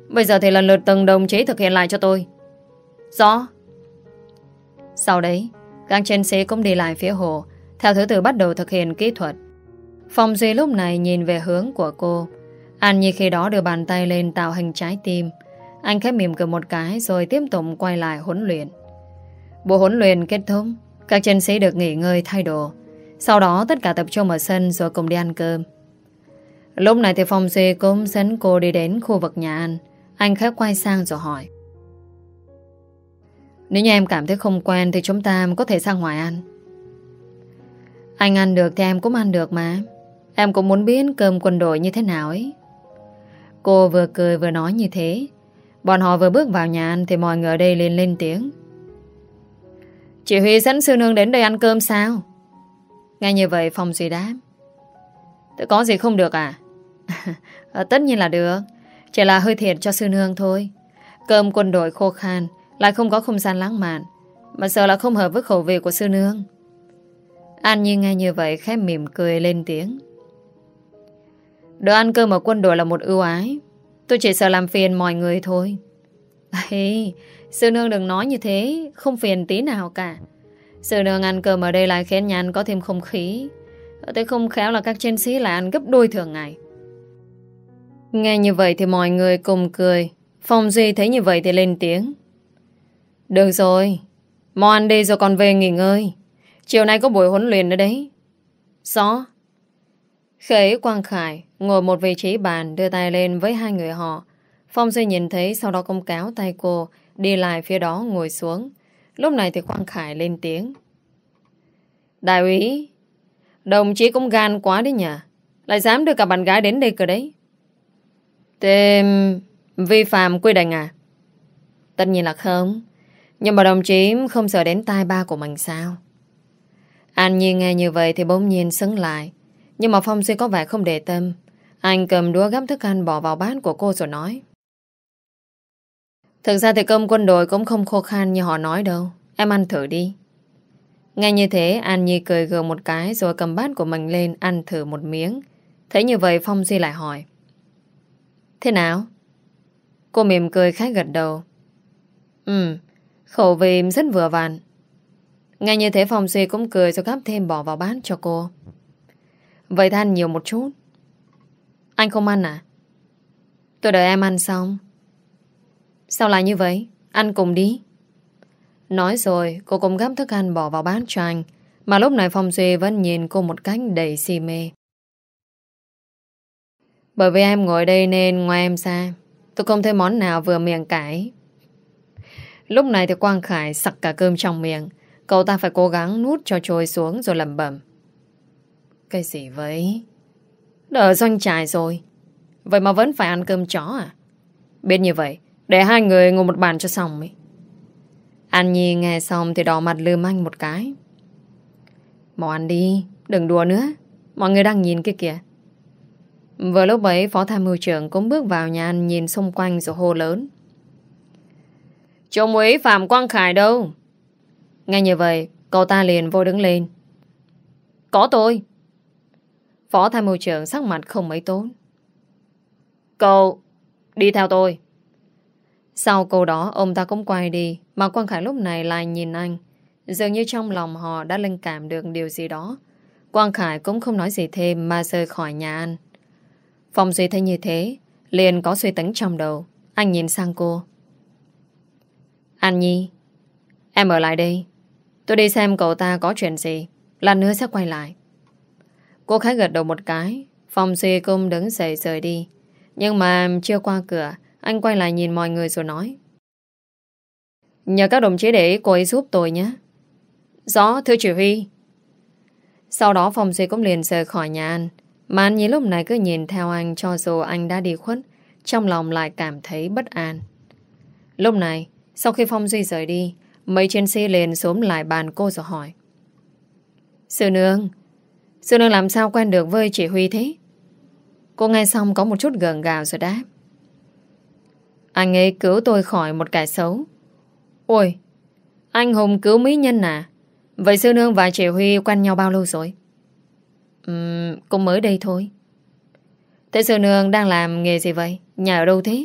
Bây giờ thì lần lượt từng đồng chí thực hiện lại cho tôi. Rõ. Sau đấy, Các chân sĩ cũng đi lại phía hồ, Theo thứ tự bắt đầu thực hiện kỹ thuật. Phong Duy lúc này nhìn về hướng của cô. An như khi đó đưa bàn tay lên tạo hình trái tim. Anh khép mỉm cười một cái Rồi tiếp tục quay lại huấn luyện. Buổi huấn luyện kết thúc, Các chiến sĩ được nghỉ ngơi thay đồ. Sau đó tất cả tập trung ở sân Rồi cùng đi ăn cơm. Lúc này thì Phong Duy cũng dẫn cô đi đến khu vực nhà ăn. Anh khẽ quay sang rồi hỏi. Nếu như em cảm thấy không quen Thì chúng ta có thể sang ngoài ăn. Anh ăn được thì em cũng ăn được mà. Em cũng muốn biết cơm quân đội như thế nào ấy. Cô vừa cười vừa nói như thế. Bọn họ vừa bước vào nhà ăn Thì mọi người ở đây liền lên tiếng. Chị Huy dẫn sư nương đến đây ăn cơm sao? Nghe như vậy Phong Duy đáp. Thế có gì không được à? À, Tất nhiên là được. Chỉ là hơi thiệt cho sư nương thôi. Cơm quân đội khô khan Lại không có không gian lãng mạn. Mà sợ là không hợp với khẩu vị của sư nương. An Nhi nghe như vậy khép mỉm cười lên tiếng. Đồ ăn cơm ở quân đội là một ưu ái. Tôi chỉ sợ làm phiền mọi người thôi. Ê, sư nương đừng nói như thế Không phiền tí nào cả. Sư nương ăn cơm ở đây lại khiến nhà ăn có thêm không khí. Tôi không khéo là các chiến sĩ lại ăn gấp đôi thường ngày. Nghe như vậy thì mọi người cùng cười. Phong Duy thấy như vậy thì lên tiếng. Được rồi Mau ăn đi rồi còn về nghỉ ngơi. Chiều nay có buổi huấn luyện nữa đấy. Rõ Khế Quang Khải ngồi một vị trí bàn đưa tay lên với hai người họ. Phong Duy nhìn thấy sau đó công cáo tay cô đi lại phía đó ngồi xuống. Lúc này thì Quang Khải lên tiếng. Đại úy, đồng chí cũng gan quá đấy nhỉ. Lại dám đưa cả bạn gái đến đây cơ đấy. Thế vi phạm quy định à? Tất nhiên là không. Nhưng mà đồng chí không sợ đến tai ba của mình sao? An Nhi nghe như vậy thì bỗng nhiên sững lại. Nhưng mà Phong Duy có vẻ không để tâm. Anh cầm đũa gắp thức ăn bỏ vào bát của cô rồi nói. Thực ra thì cơm quân đội cũng không khô khan như họ nói đâu. Em ăn thử đi. Nghe như thế, An Nhi cười gờ một cái rồi cầm bát của mình lên ăn thử một miếng. Thấy như vậy Phong Duy lại hỏi. Thế nào? Cô mỉm cười khá gật đầu. Ừ, khẩu vị rất vừa vặn. Nghe như thế Phong Duy cũng cười rồi gắp thêm bỏ vào bát cho cô. Vậy than nhiều một chút. Anh không ăn à? Tôi đợi em ăn xong. Sao lại như vậy? Ăn cùng đi. Nói rồi, cô cũng gắp thức ăn bỏ vào bát cho anh. Mà lúc này Phong Duy vẫn nhìn cô một cách đầy si mê. Bởi vì em ngồi đây nên ngoài em ra tôi không thấy món nào vừa miệng cãi. Lúc này thì Quang Khải sặc cả cơm trong miệng. Cậu ta phải cố gắng nuốt cho trôi xuống rồi lầm bẩm. Cái gì vậy? Đỡ doanh trại rồi. Vậy mà vẫn phải ăn cơm chó à? Biết như vậy, để hai người ngồi một bàn cho xong ấy. An Nhi nghe xong thì đỏ mặt lườm anh một cái. Mau ăn đi, đừng đùa nữa. Mọi người đang nhìn kia kìa. Vừa lúc ấy, Phó Tham mưu trưởng cũng bước vào nhà ăn nhìn xung quanh rồi hô lớn. Trung úy Phạm Quang Khải đâu? Nghe như vậy, cậu ta liền vô đứng lên. Có tôi. Phó tham mưu trưởng sắc mặt không mấy tốt. Cậu, đi theo tôi. Sau câu đó, ông ta cũng quay đi, mà Quang Khải lúc này lại nhìn anh. Dường như trong lòng họ đã linh cảm được điều gì đó. Quang Khải cũng không nói gì thêm mà rời khỏi nhà anh. Phong Duy thấy như thế, liền có suy tính trong đầu. Anh nhìn sang cô. An Nhi, em ở lại đây. Tôi đi xem cậu ta có chuyện gì. Lần nữa sẽ quay lại. Cô khái gật đầu một cái. Phòng Duy cũng đứng dậy rời đi. Nhưng mà chưa qua cửa, Anh quay lại nhìn mọi người rồi nói. Nhờ các đồng chí để cô ấy giúp tôi nhé. Rõ, thưa chỉ huy. Sau đó phòng Duy cũng liền rời khỏi nhà anh. Mà anh nhìn lúc này cứ nhìn theo anh Cho dù anh đã đi khuất, Trong lòng lại cảm thấy bất an. Lúc này, Sau khi Phong Duy rời đi, Mấy chiến sĩ liền xuống lại bàn cô rồi hỏi. Sư nương Sư nương làm sao quen được với chỉ huy thế? Cô nghe xong có một chút gần gào rồi đáp. Anh ấy cứu tôi khỏi một cái xấu. Ôi, Anh Hùng cứu mỹ nhân à? Vậy sư nương và chỉ huy quen nhau bao lâu rồi? Ừm, Cũng mới đây thôi. Thế sư nương đang làm nghề gì vậy? Nhà ở đâu thế?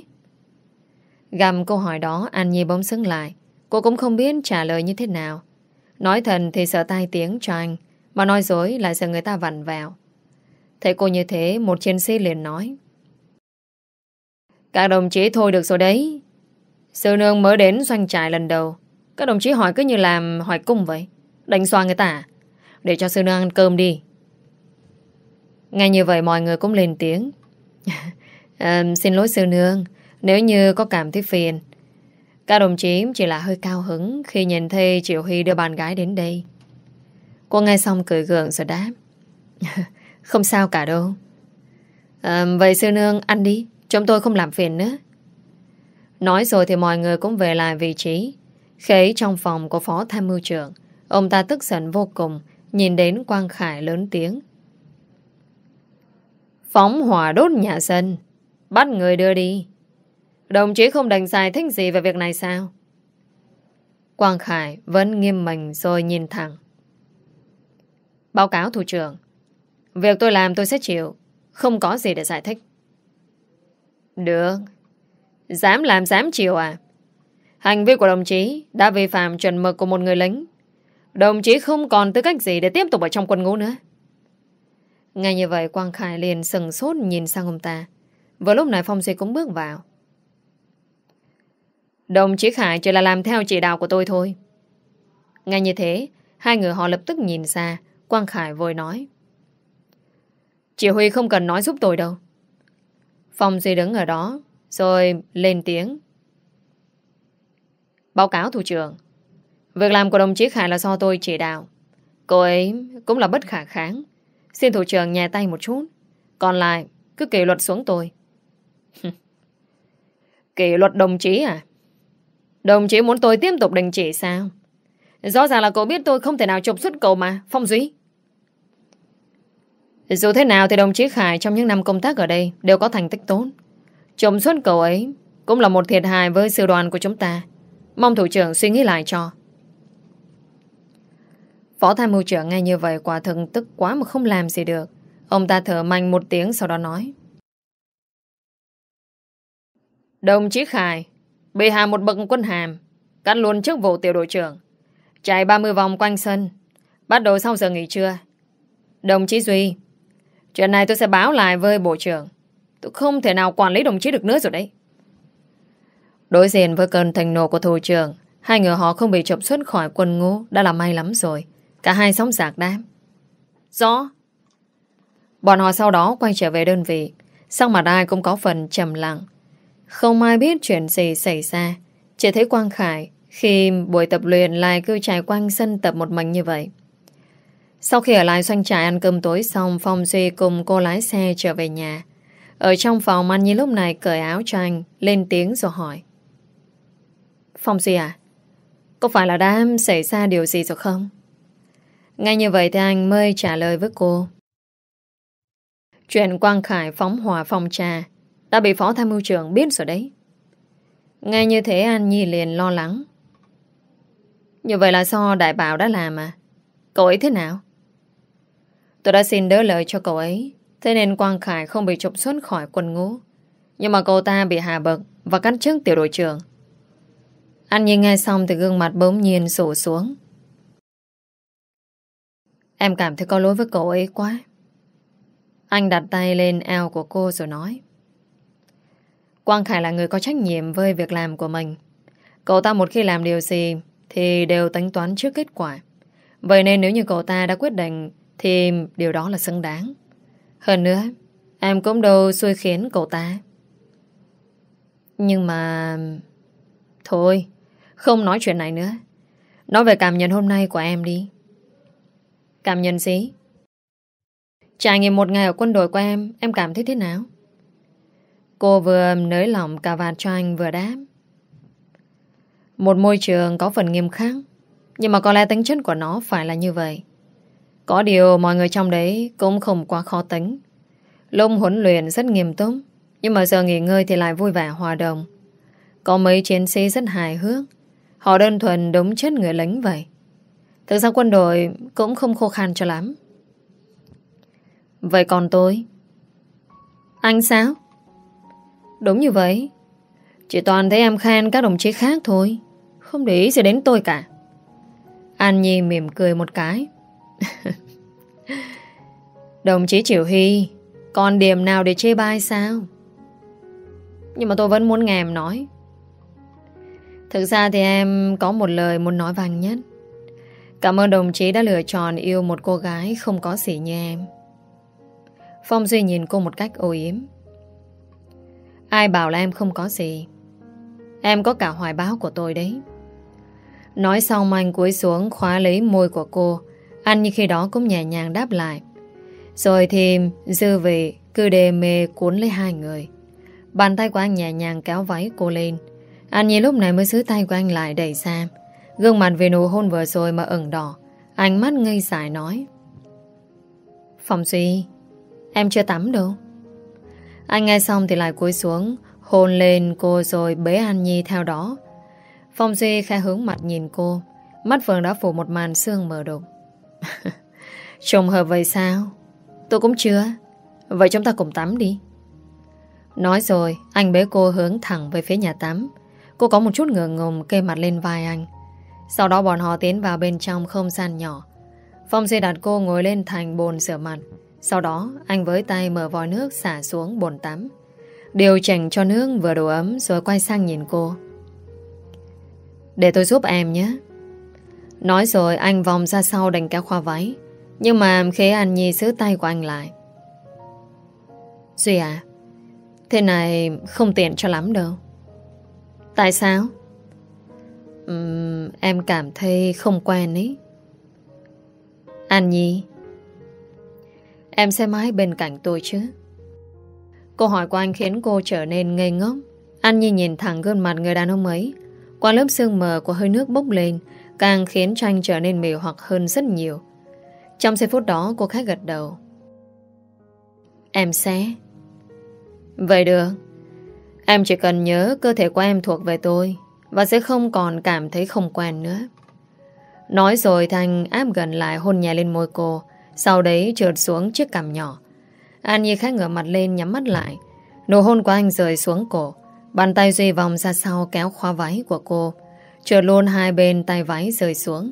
Gầm câu hỏi đó, An Nhi bỗng xứng lại. Cô cũng không biết trả lời như thế nào. Nói thần thì sợ tai tiếng cho anh. Mà nói dối lại sợ người ta vặn vào Thấy cô như thế Một chiến sĩ liền nói. Các đồng chí thôi được rồi đấy. Sư nương mới đến doanh trại lần đầu. Các đồng chí hỏi cứ như làm hỏi cung vậy. Đánh xoa người ta à? Để cho sư nương ăn cơm đi. Ngay như vậy mọi người cũng lên tiếng. À, Xin lỗi sư nương Nếu như có cảm thấy phiền. Các đồng chí chỉ là hơi cao hứng Khi nhìn thấy Triệu Huy đưa bạn gái đến đây. Cô nghe xong cười gượng rồi đáp. Không sao cả đâu. À, Vậy sư nương ăn đi. Chúng tôi không làm phiền nữa. Nói rồi thì mọi người cũng về lại vị trí. Khế trong phòng của phó tham mưu trưởng. Ông ta tức giận vô cùng Nhìn đến Quang Khải lớn tiếng. Phóng hỏa đốt nhà dân. Bắt người đưa đi. Đồng chí không đành giải thích gì về việc này sao? Quang Khải vẫn nghiêm mình rồi nhìn thẳng. Báo cáo thủ trưởng. Việc tôi làm tôi sẽ chịu. Không có gì để giải thích. Được. Dám làm dám chịu à? Hành vi của đồng chí Đã vi phạm chuẩn mực của một người lính. Đồng chí không còn tư cách gì Để tiếp tục ở trong quân ngũ nữa. Ngay như vậy, Quang Khải liền sừng sốt Nhìn sang ông ta. Vừa lúc này Phong Duy cũng bước vào. Đồng chí Khải chỉ là làm theo chỉ đạo của tôi thôi. Ngay như thế, Hai người họ lập tức nhìn ra Quang Khải vội nói. Chị Huy không cần nói giúp tôi đâu. Phong Duy đứng ở đó, Rồi lên tiếng. Báo cáo thủ trưởng, Việc làm của đồng chí Khải là do tôi chỉ đạo. Cô ấy cũng là bất khả kháng. Xin thủ trưởng nhẹ tay một chút. Còn lại, cứ kỷ luật xuống tôi. Kỷ luật đồng chí à? Đồng chí muốn tôi tiếp tục đình chỉ sao? Rõ ràng là cậu biết tôi không thể nào trục xuất cậu mà, Phong Duy. Dù thế nào thì đồng chí Khải Trong những năm công tác ở đây Đều có thành tích tốt. Trộm xuất cậu ấy Cũng là một thiệt hại với sư đoàn của chúng ta. Mong thủ trưởng suy nghĩ lại cho. Phó tham mưu trưởng nghe như vậy Quả thực tức quá mà không làm gì được. Ông ta thở mạnh một tiếng sau đó nói. Đồng chí Khải Bị hạ một bậc quân hàm, Cắt luôn chức vụ tiểu đội trưởng. Chạy 30 vòng quanh sân, Bắt đầu sau giờ nghỉ trưa. Đồng chí Duy Chuyện này tôi sẽ báo lại với bộ trưởng. Tôi không thể nào quản lý đồng chí được nữa rồi đấy. Đối diện với cơn thành nộ của thủ trưởng, Hai người họ không bị trộm xuất khỏi quân ngũ, Đã là may lắm rồi. Cả hai sóng sạc đám Rõ. Bọn họ sau đó quay trở về đơn vị. Xong mặt ai cũng có phần trầm lặng. Không ai biết chuyện gì xảy ra. Chỉ thấy Quang Khải Khi buổi tập luyện lại cứ trải quanh sân tập một mình như vậy. Sau khi ở lại doanh trại ăn cơm tối xong, Phong Duy cùng cô lái xe trở về nhà Ở trong phòng anh như lúc này cởi áo cho anh, Lên tiếng rồi hỏi Phong Duy à Có phải là đã xảy ra điều gì rồi không ngay như vậy thì anh mới trả lời với cô. Chuyện Quang Khải phóng hỏa phòng trà, đã bị phó tham mưu trưởng biết rồi đấy. Ngay như thế An Nhi liền lo lắng. Như vậy là do đại bảo đã làm à? Cậu ấy thế nào? Tôi đã xin đỡ lời cho cậu ấy. Thế nên Quang Khải không bị trục xuất khỏi quân ngũ. Nhưng mà cậu ta bị hạ bậc Và cắt chức tiểu đội trưởng. Anh nhìn nghe xong thì gương mặt bỗng nhiên sổ xuống. Em cảm thấy có lỗi với cậu ấy quá. Anh đặt tay lên eo của cô rồi nói. Quang Khải là người có trách nhiệm với việc làm của mình. Cậu ta một khi làm điều gì Thì đều tính toán trước kết quả. Vậy nên nếu như cậu ta đã quyết định thì điều đó là xứng đáng. Hơn nữa, Em cũng đâu xui khiến cậu ta. Nhưng mà Thôi, Không nói chuyện này nữa. Nói về cảm nhận hôm nay của em đi. Cảm nhận gì? Trải nghiệm một ngày ở quân đội của em Em cảm thấy thế nào? Cô vừa nới lỏng cà vạt cho anh vừa đáp. Một môi trường có phần nghiêm khắc, Nhưng mà có lẽ tính chất của nó phải là như vậy. Có điều mọi người trong đấy Cũng không quá khó tính. Lúc huấn luyện rất nghiêm túc, Nhưng mà giờ nghỉ ngơi thì lại vui vẻ hòa đồng. Có mấy chiến sĩ rất hài hước, Họ đơn thuần đúng chất người lính vậy. Thực ra quân đội Cũng không khô khan cho lắm. Vậy còn tôi? Anh sao? Đúng như vậy. Chỉ toàn thấy em khen các đồng chí khác thôi. Không để ý gì đến tôi cả. An Nhi mỉm cười một cái. Đồng chí Triều Hy Còn điểm nào để chê bai sao? Nhưng mà tôi vẫn muốn nghe em nói. Thực ra thì em có một lời muốn nói vàng nhất. Cảm ơn đồng chí đã lựa chọn yêu một cô gái không có gì như em. Phong Duy nhìn cô một cách ô yếm. Ai bảo là em không có gì? Em có cả hoài báo của tôi đấy. Nói xong anh cúi xuống khóa lấy môi của cô anh như khi đó cũng nhẹ nhàng đáp lại. Rồi thì dư vị, cứ đề mê cuốn lấy hai người. Bàn tay của anh nhẹ nhàng kéo váy cô lên. Anh nhìn lúc này mới giữ tay của anh lại đẩy xa Gương mặt vì nụ hôn vừa rồi mà ửng đỏ. Ánh mắt ngây dài nói. Phòng Duy, Em chưa tắm đâu. Anh nghe xong thì lại cúi xuống, Hôn lên cô rồi bế An Nhi theo đó. Phong Duy khẽ hướng mặt nhìn cô. Mắt vườn đã phủ một màn sương mờ đục. Trùng hợp vậy sao? Tôi cũng chưa. Vậy chúng ta cùng tắm đi. Nói rồi, Anh bế cô hướng thẳng về phía nhà tắm. Cô có một chút ngượng ngùng kê mặt lên vai anh. Sau đó bọn họ tiến vào bên trong không gian nhỏ. Phong Duy đặt cô ngồi lên thành bồn rửa mặt. Sau đó, anh với tay mở vòi nước xả xuống bồn tắm. Điều chỉnh cho nước vừa đủ ấm Rồi quay sang nhìn cô. Để tôi giúp em nhé. Nói rồi anh vòng ra sau đành kéo khoa váy. Nhưng mà khi anh nhi giữ tay của anh lại. Duy à Thế này không tiện cho lắm đâu. Tại sao? Uhm, em cảm thấy không quen ấy. An Nhi Em sẽ mãi bên cạnh tôi chứ. Câu hỏi của anh khiến cô trở nên ngây ngốc. Anh nhi nhìn thẳng gương mặt người đàn ông ấy. Qua lớp sương mờ của hơi nước bốc lên Càng khiến cho anh trở nên mềm hoặc hơn rất nhiều. Trong giây phút đó, cô khách gật đầu. Em sẽ. Vậy được. Em chỉ cần nhớ cơ thể của em thuộc về tôi Và sẽ không còn cảm thấy không quen nữa. Nói rồi Thành áp gần lại hôn nhẹ lên môi cô, sau đấy trượt xuống chiếc cằm nhỏ. An Nhi khách ngửa mặt lên nhắm mắt lại. Nụ hôn của anh rời xuống cổ, Bàn tay Duy vòng ra sau kéo khóa váy của cô. Trượt luôn hai bên tay váy rơi xuống.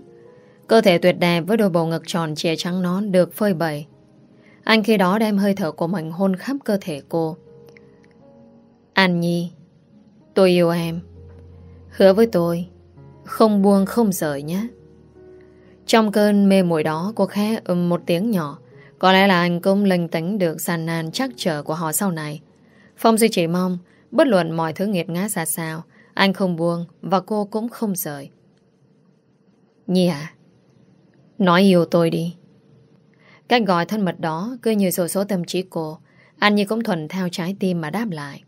Cơ thể tuyệt đẹp với đôi bầu ngực tròn trẻ trắng nón được phơi bày. Anh khi đó đem hơi thở của mình hôn khắp cơ thể cô. An Nhi, Tôi yêu em. Hứa với tôi, Không buông, không rời nhé. Trong cơn mê muội đó, Cô khẽ ừm một tiếng nhỏ. Có lẽ là anh cũng linh tính được sàn nan chắc trở của họ sau này. Phong Duy chỉ mong, Bất luận mọi thứ nghiệt ngã ra sao anh không buông Và cô cũng không rời. Nhi à Nói yêu tôi đi. Cách gọi thân mật đó Cứ như sổ số tâm trí cô. Anh như cũng thuần theo trái tim mà đáp lại.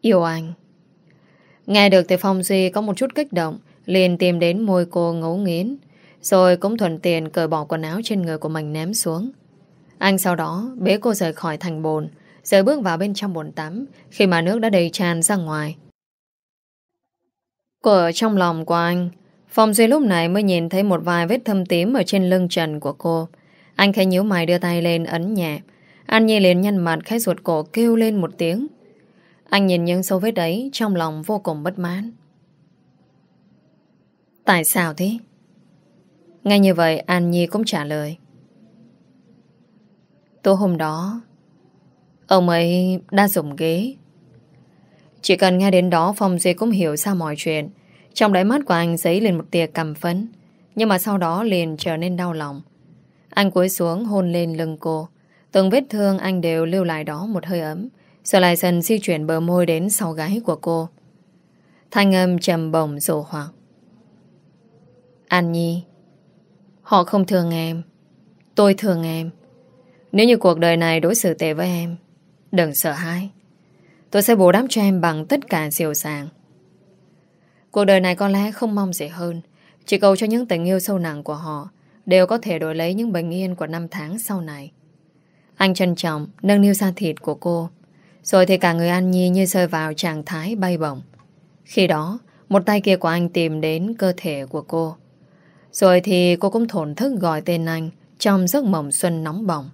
Yêu anh. Nghe được thì Phong Duy có một chút kích động, liền tìm đến môi cô ngấu nghiến, Rồi cũng thuận tiện cởi bỏ quần áo trên người của mình ném xuống. Anh sau đó bế cô rời khỏi thành bồn rồi bước vào bên trong bồn tắm, Khi mà nước đã đầy tràn ra ngoài. Cô ở trong lòng của anh, Phong Duy lúc này mới nhìn thấy một vài vết thâm tím Ở trên lưng trần của cô. Anh khẽ nhíu mày đưa tay lên ấn nhẹ. An Nhi liền nhăn mặt khẽ ruột cổ kêu lên một tiếng. Anh nhìn những dấu vết đấy Trong lòng vô cùng bất mãn. Tại sao thế? Ngay như vậy, An Nhi cũng trả lời. Tối hôm đó Ông ấy đã dùng ghế Chỉ cần nghe đến đó Phong Duy cũng hiểu ra mọi chuyện Trong đáy mắt của anh giấy lên một tia cầm phấn Nhưng mà sau đó liền trở nên đau lòng Anh cúi xuống hôn lên lưng cô. Từng vết thương anh đều lưu lại đó một hơi ấm. Rồi lại dần di chuyển bờ môi đến sau gáy của cô. Thanh âm trầm bổng rồ hoảng. An Nhi, họ không thương em. Tôi thương em. Nếu như cuộc đời này đối xử tệ với em, đừng sợ hãi. Tôi sẽ bù đắp cho em bằng tất cả siêu sàng. Cuộc đời này có lẽ không mong gì hơn. Chỉ cầu cho những tình yêu sâu nặng của họ đều có thể đổi lấy những bình yên của năm tháng sau này. Anh trân trọng nâng niu da thịt của cô. Rồi thì cả người An Nhi như rơi vào trạng thái bay bổng. Khi đó, một tay kia của anh tìm đến cơ thể của cô. Rồi thì cô cũng thổn thức gọi tên anh trong giấc mộng xuân nóng bỏng.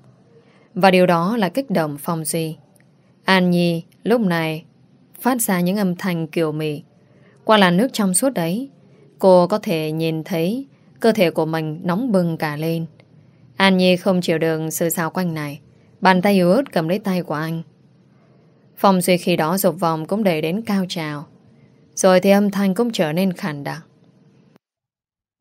Và điều đó là kích động Phong Duy. An Nhi lúc này phát ra những âm thanh kiều mị. Qua làn nước trong suốt đấy, cô có thể nhìn thấy cơ thể của mình nóng bừng cả lên. An Nhi không chịu đựng sự xào quanh này. Bàn tay yếu ớt cầm lấy tay của anh. Phong Duy khi đó dục vòng cũng đẩy đến cao trào. Rồi thì âm thanh cũng trở nên khàn đặc.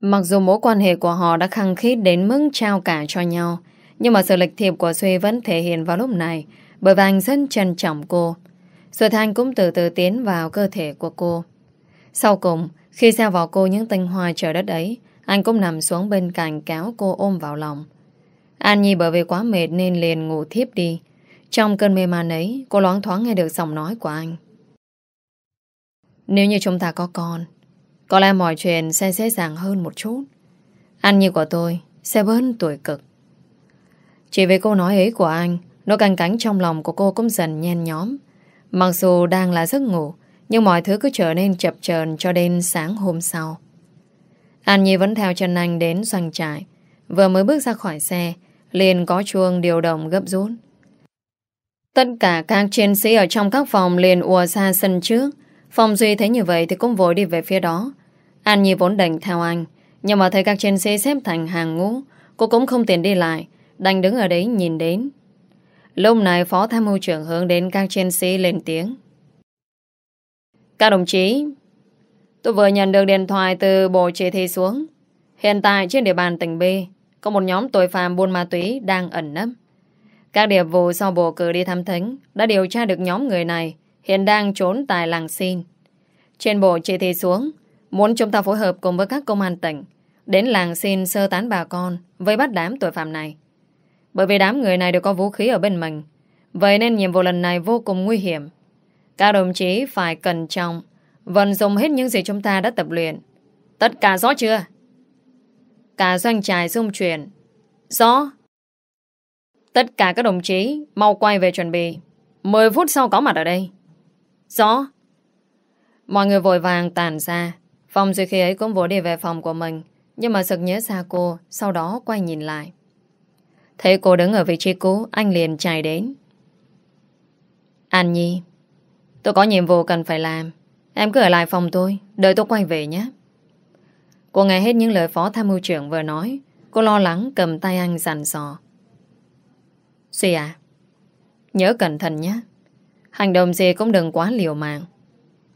Mặc dù mối quan hệ của họ đã khăng khít đến mức trao cả cho nhau, nhưng mà sự lịch thiệp của Duy vẫn thể hiện vào lúc này bởi vì anh rất trân trọng cô. Rồi Thanh cũng từ từ tiến vào cơ thể của cô. Sau cùng, khi gieo vào cô những tinh hoa trời đất ấy, anh cũng nằm xuống bên cạnh kéo cô ôm vào lòng. An Nhi bởi vì quá mệt nên liền ngủ thiếp đi. Trong cơn mê man ấy, cô loáng thoáng nghe được giọng nói của anh. Nếu như chúng ta có con, có lẽ mọi chuyện sẽ dễ dàng hơn một chút. An Nhi của tôi sẽ bớn tuổi cực. Chỉ vì câu nói ấy của anh, nỗi căng cánh trong lòng của cô cũng dần nhen nhóm. Mặc dù đang là giấc ngủ, nhưng mọi thứ cứ trở nên chập chờn cho đến sáng hôm sau. An Nhi vẫn theo chân anh đến doanh trại. Vừa mới bước ra khỏi xe, liền có chuông điều động gấp rút. Tất cả các chiến sĩ ở trong các phòng liền ùa ra sân trước. Phòng Duy thấy như vậy thì cũng vội đi về phía đó. An Nhi vốn đành theo anh, nhưng mà thấy các chiến sĩ xếp thành hàng ngũ, cô cũng không tiện đi lại, đành đứng ở đấy nhìn đến. Lúc này Phó Tham mưu trưởng hướng đến các chiến sĩ lên tiếng. Các đồng chí, tôi vừa nhận được điện thoại từ Bộ Chỉ thị xuống. Hiện tại trên địa bàn tỉnh B có một nhóm tội phạm buôn ma túy đang ẩn nấp. Các điệp vụ sau bộ cử đi thăm thính đã điều tra được nhóm người này hiện đang trốn tại làng xin. Trên bộ chỉ thị xuống, muốn chúng ta phối hợp cùng với các công an tỉnh đến làng xin sơ tán bà con với bắt đám tội phạm này. Bởi vì đám người này đều có vũ khí ở bên mình, vậy nên nhiệm vụ lần này vô cùng nguy hiểm. Các đồng chí phải cẩn trọng, vận dụng hết những gì chúng ta đã tập luyện. Tất cả rõ chưa? Cả doanh trại xung chuyển. Rõ. Tất cả các đồng chí mau quay về chuẩn bị. 10 phút sau có mặt ở đây. Rõ. Mọi người vội vàng tàn ra. Phòng Duy khi ấy cũng vội đi về phòng của mình. Nhưng mà sực nhớ xa cô, sau đó quay nhìn lại. Thấy cô đứng ở vị trí cũ, anh liền chạy đến. An Nhi, tôi có nhiệm vụ cần phải làm. Em cứ ở lại phòng tôi, đợi tôi quay về nhé. Cô nghe hết những lời phó tham mưu trưởng vừa nói Cô lo lắng cầm tay anh dặn dò Suy à Nhớ cẩn thận nhé Hành động gì cũng đừng quá liều mạng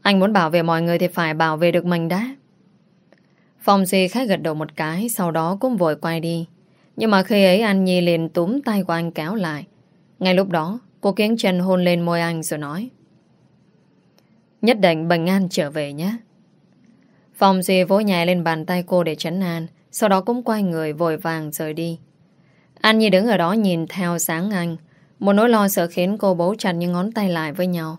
Anh muốn bảo vệ mọi người thì phải bảo vệ được mình đã Phong Duy khẽ gật đầu một cái Sau đó cũng vội quay đi nhưng mà khi ấy anh Nhi liền túm tay của anh kéo lại. Ngay lúc đó, Cô kiến chân hôn lên môi anh rồi nói, Nhất định bình an trở về nhé. Phòng Duy vỗ nhẹ lên bàn tay cô để chấn an, Sau đó cũng quay người vội vàng rời đi. Anh nhi đứng ở đó nhìn theo sáng anh, Một nỗi lo sợ khiến cô bấu chặt những ngón tay lại với nhau.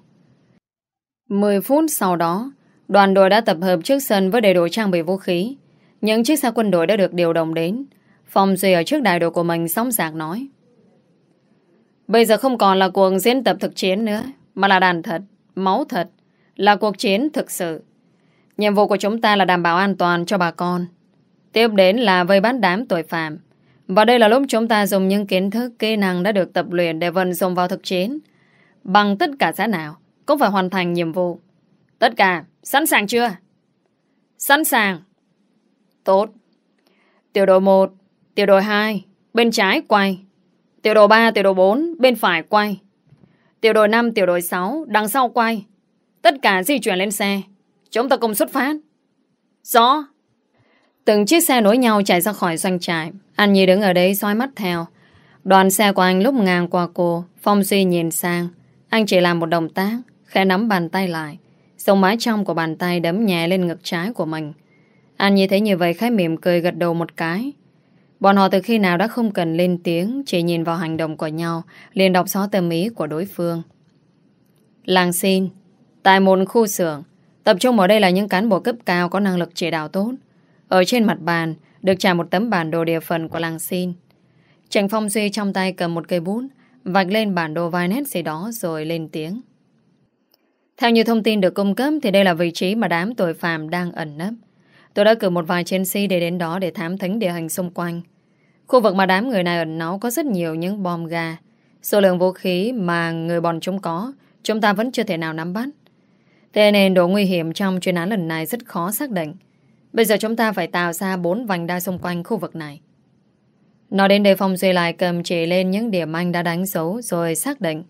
10 phút sau đó, Đoàn đội đã tập hợp trước sân với đầy đủ trang bị vũ khí. Những chiếc xe quân đội đã được điều động đến. Phong Duy ở trước đại đội của mình sóng giạc nói Bây giờ không còn là cuộc diễn tập thực chiến nữa Mà là đàn thật, máu thật Là cuộc chiến thực sự Nhiệm vụ của chúng ta là đảm bảo an toàn cho bà con. Tiếp đến là vây bắt đám tội phạm. Và đây là lúc chúng ta dùng những kiến thức, kỹ năng đã được tập luyện để vận dụng vào thực chiến. Bằng tất cả giá nào, cũng phải hoàn thành nhiệm vụ. Tất cả, sẵn sàng chưa? Sẵn sàng. Tốt. Tiểu đội 1, tiểu đội 2, bên trái quay. Tiểu đội 3, tiểu đội 4, bên phải quay. Tiểu đội 5, tiểu đội 6, đằng sau quay. Tất cả di chuyển lên xe. Chúng ta cùng xuất phát. Rõ. Từng chiếc xe nối nhau chạy ra khỏi doanh trại. Anh Nhi đứng ở đấy soi mắt theo. Đoàn xe của anh lúc ngang qua cô, Phong Duy nhìn sang. Anh chỉ làm một động tác, khẽ nắm bàn tay lại. Sông mái trong của bàn tay đấm nhẹ lên ngực trái của mình. Anh Nhi thấy như vậy khẽ mỉm cười gật đầu một cái. Bọn họ từ khi nào đã không cần lên tiếng, chỉ nhìn vào hành động của nhau, liền đọc rõ tâm ý của đối phương. Làng xin, tại một khu xưởng, tập trung ở đây là những cán bộ cấp cao có năng lực chỉ đạo tốt. Ở trên mặt bàn, được trải một tấm bản đồ địa phần của làng xin. Trành Phong Duy trong tay cầm một cây bút, vạch lên bản đồ vài nét gì đó rồi lên tiếng. Theo như thông tin được cung cấp thì đây là vị trí mà đám tội phạm đang ẩn nấp. Tôi đã cử một vài chiến sĩ để đến đó để thám thính địa hình xung quanh. Khu vực mà đám người này ẩn náu có rất nhiều những bom ga. Số lượng vũ khí mà người bọn chúng có, chúng ta vẫn chưa thể nào nắm bắt. Thế nên độ nguy hiểm trong chuyên án lần này rất khó xác định. Bây giờ chúng ta phải tạo ra bốn vành đai xung quanh khu vực này. Nói đến đây Phong Duy lại cầm chỉ lên những điểm anh đã đánh dấu rồi xác định.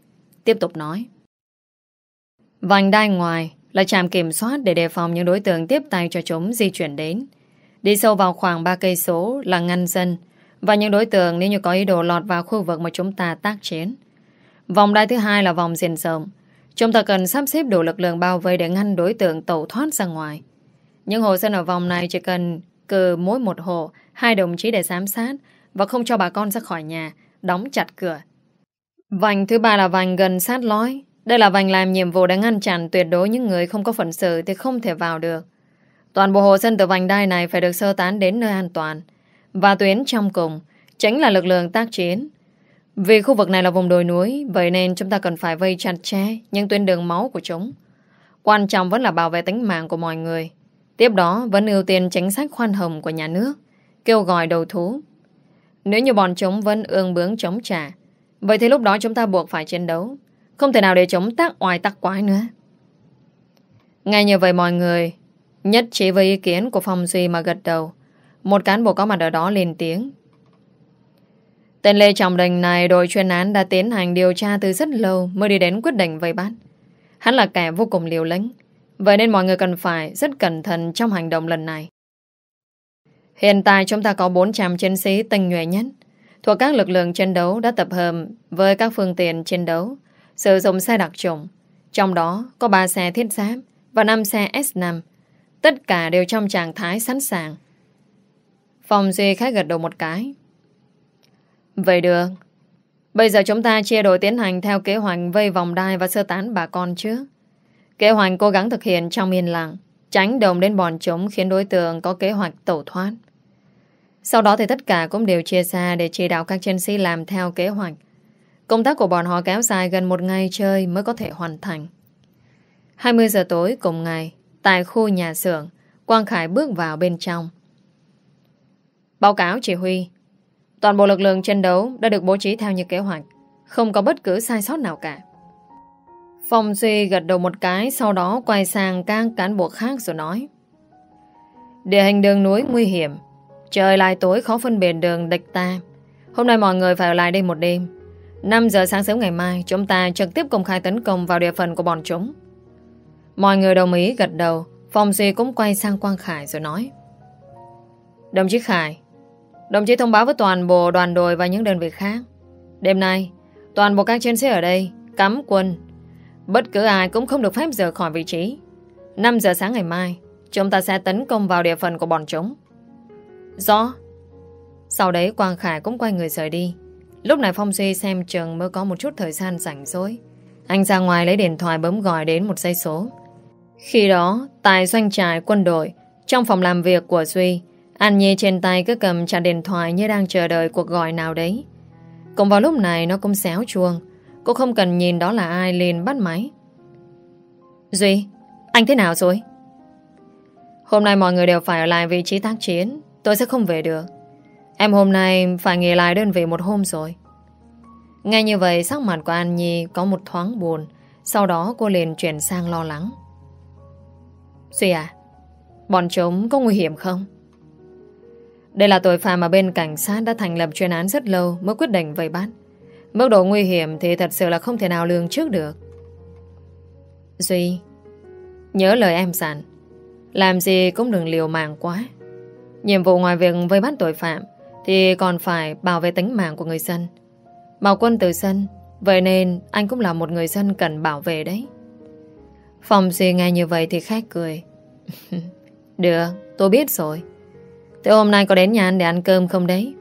Tiếp tục nói. Vành đai ngoài là trạm kiểm soát để đề phòng những đối tượng tiếp tay cho chúng di chuyển đến. Đi sâu vào khoảng 3 cây số là ngăn dân và những đối tượng nếu như có ý đồ lọt vào khu vực mà chúng ta tác chiến. Vòng đai thứ hai là vòng diện rộng. Chúng ta cần sắp xếp đủ lực lượng bao vây để ngăn đối tượng tẩu thoát ra ngoài. Những hộ dân ở vòng này chỉ cần cử mỗi một hộ hai đồng chí để giám sát và không cho bà con ra khỏi nhà, đóng chặt cửa. Vành thứ ba là vành gần sát lối. Đây là vành làm nhiệm vụ để ngăn chặn tuyệt đối những người không có phận sự thì không thể vào được. Toàn bộ hộ dân từ vành đai này phải được sơ tán đến nơi an toàn. Và tuyến trong cùng chính là lực lượng tác chiến. Vì khu vực này là vùng đồi núi, vậy nên chúng ta cần phải vây chặt che những tuyến đường máu của chúng. Quan trọng vẫn là bảo vệ tính mạng của mọi người. Tiếp đó vẫn ưu tiên chính sách khoan hồng của nhà nước, kêu gọi đầu thú. Nếu như bọn chúng vẫn ương bướng chống trả, vậy thì lúc đó chúng ta buộc phải chiến đấu. Không thể nào để chống tác oai tắc quái nữa. Ngay như vậy mọi người nhất trí với ý kiến của Phong Duy mà gật đầu. Một cán bộ có mặt ở đó lên tiếng. Tên Lê Trọng Đình này đội chuyên án đã tiến hành điều tra từ rất lâu mới đi đến quyết định vây bắt. Hắn là kẻ vô cùng liều lĩnh. Vậy nên mọi người cần phải rất cẩn thận trong hành động lần này. Hiện tại chúng ta có 400 chiến sĩ tinh nhuệ nhất, thuộc các lực lượng chiến đấu đã tập hợp với các phương tiện chiến đấu, sử dụng xe đặc trùng. Trong đó có 3 xe thiết giáp và 5 xe S5. Tất cả đều trong trạng thái sẵn sàng. Phòng Duy khách gật đầu một cái. Vậy được. Bây giờ chúng ta chia đội tiến hành theo kế hoạch vây vòng đai và sơ tán bà con trước. Kế hoạch cố gắng thực hiện trong yên lặng, tránh đồng đến bọn chúng khiến đối tượng có kế hoạch tẩu thoát. Sau đó thì tất cả cũng đều chia ra để chỉ đạo các chiến sĩ làm theo kế hoạch. Công tác của bọn họ kéo dài gần một ngày chơi mới có thể hoàn thành. 20 giờ tối cùng ngày, tại khu nhà xưởng, Quang Khải bước vào bên trong. Báo cáo chỉ huy, toàn bộ lực lượng chiến đấu đã được bố trí theo như kế hoạch, không có bất cứ sai sót nào cả. Phong Duy gật đầu một cái Sau đó quay sang các cán bộ khác rồi nói. Địa hình đường núi nguy hiểm Trời lại tối khó phân biệt đường địch ta. Hôm nay mọi người phải ở lại đây một đêm. 5 giờ sáng sớm ngày mai Chúng ta trực tiếp công khai tấn công vào địa phận của bọn chúng. Mọi người đồng ý gật đầu Phong Duy cũng quay sang Quang Khải rồi nói. Đồng chí Khải Đồng chí thông báo với toàn bộ đoàn đội và những đơn vị khác. Đêm nay, Toàn bộ các chiến sĩ ở đây Cắm quân. Bất cứ ai cũng không được phép rời khỏi vị trí. 5 giờ sáng ngày mai, Chúng ta sẽ tấn công vào địa phận của bọn chúng. Rõ. Sau đấy, Quang Khải cũng quay người rời đi. Lúc này Phong Duy xem chừng mới có một chút thời gian rảnh rỗi. Anh ra ngoài lấy điện thoại bấm gọi đến một dây số. Khi đó, Tại doanh trại quân đội, Trong phòng làm việc của Duy An Nhi trên tay cứ cầm chặt điện thoại Như đang chờ đợi cuộc gọi nào đấy. Cũng vào lúc này nó cũng xéo chuông. Cô không cần nhìn đó là ai liền bắt máy. Duy, Anh thế nào rồi? Hôm nay mọi người đều phải ở lại vị trí tác chiến. Tôi sẽ không về được. Em hôm nay phải nghỉ lại đơn vị một hôm rồi. Nghe như vậy, sắc mặt của An Nhi có một thoáng buồn. Sau đó cô liền chuyển sang lo lắng. Duy à Bọn chúng có nguy hiểm không? Đây là tội phạm mà bên cảnh sát đã thành lập chuyên án rất lâu mới quyết định vây bắt. Mức độ nguy hiểm thì thật sự là không thể nào lường trước được. Duy, nhớ lời em dặn, làm gì cũng đừng liều mạng quá. Nhiệm vụ ngoài việc vây bắt tội phạm thì còn phải bảo vệ tính mạng của người dân. Bảo quân từ dân, vậy nên anh cũng là một người dân cần bảo vệ đấy. Phòng Duy nghe như vậy thì khách cười. Được, tôi biết rồi. Thế hôm nay có đến nhà anh để ăn cơm không đấy?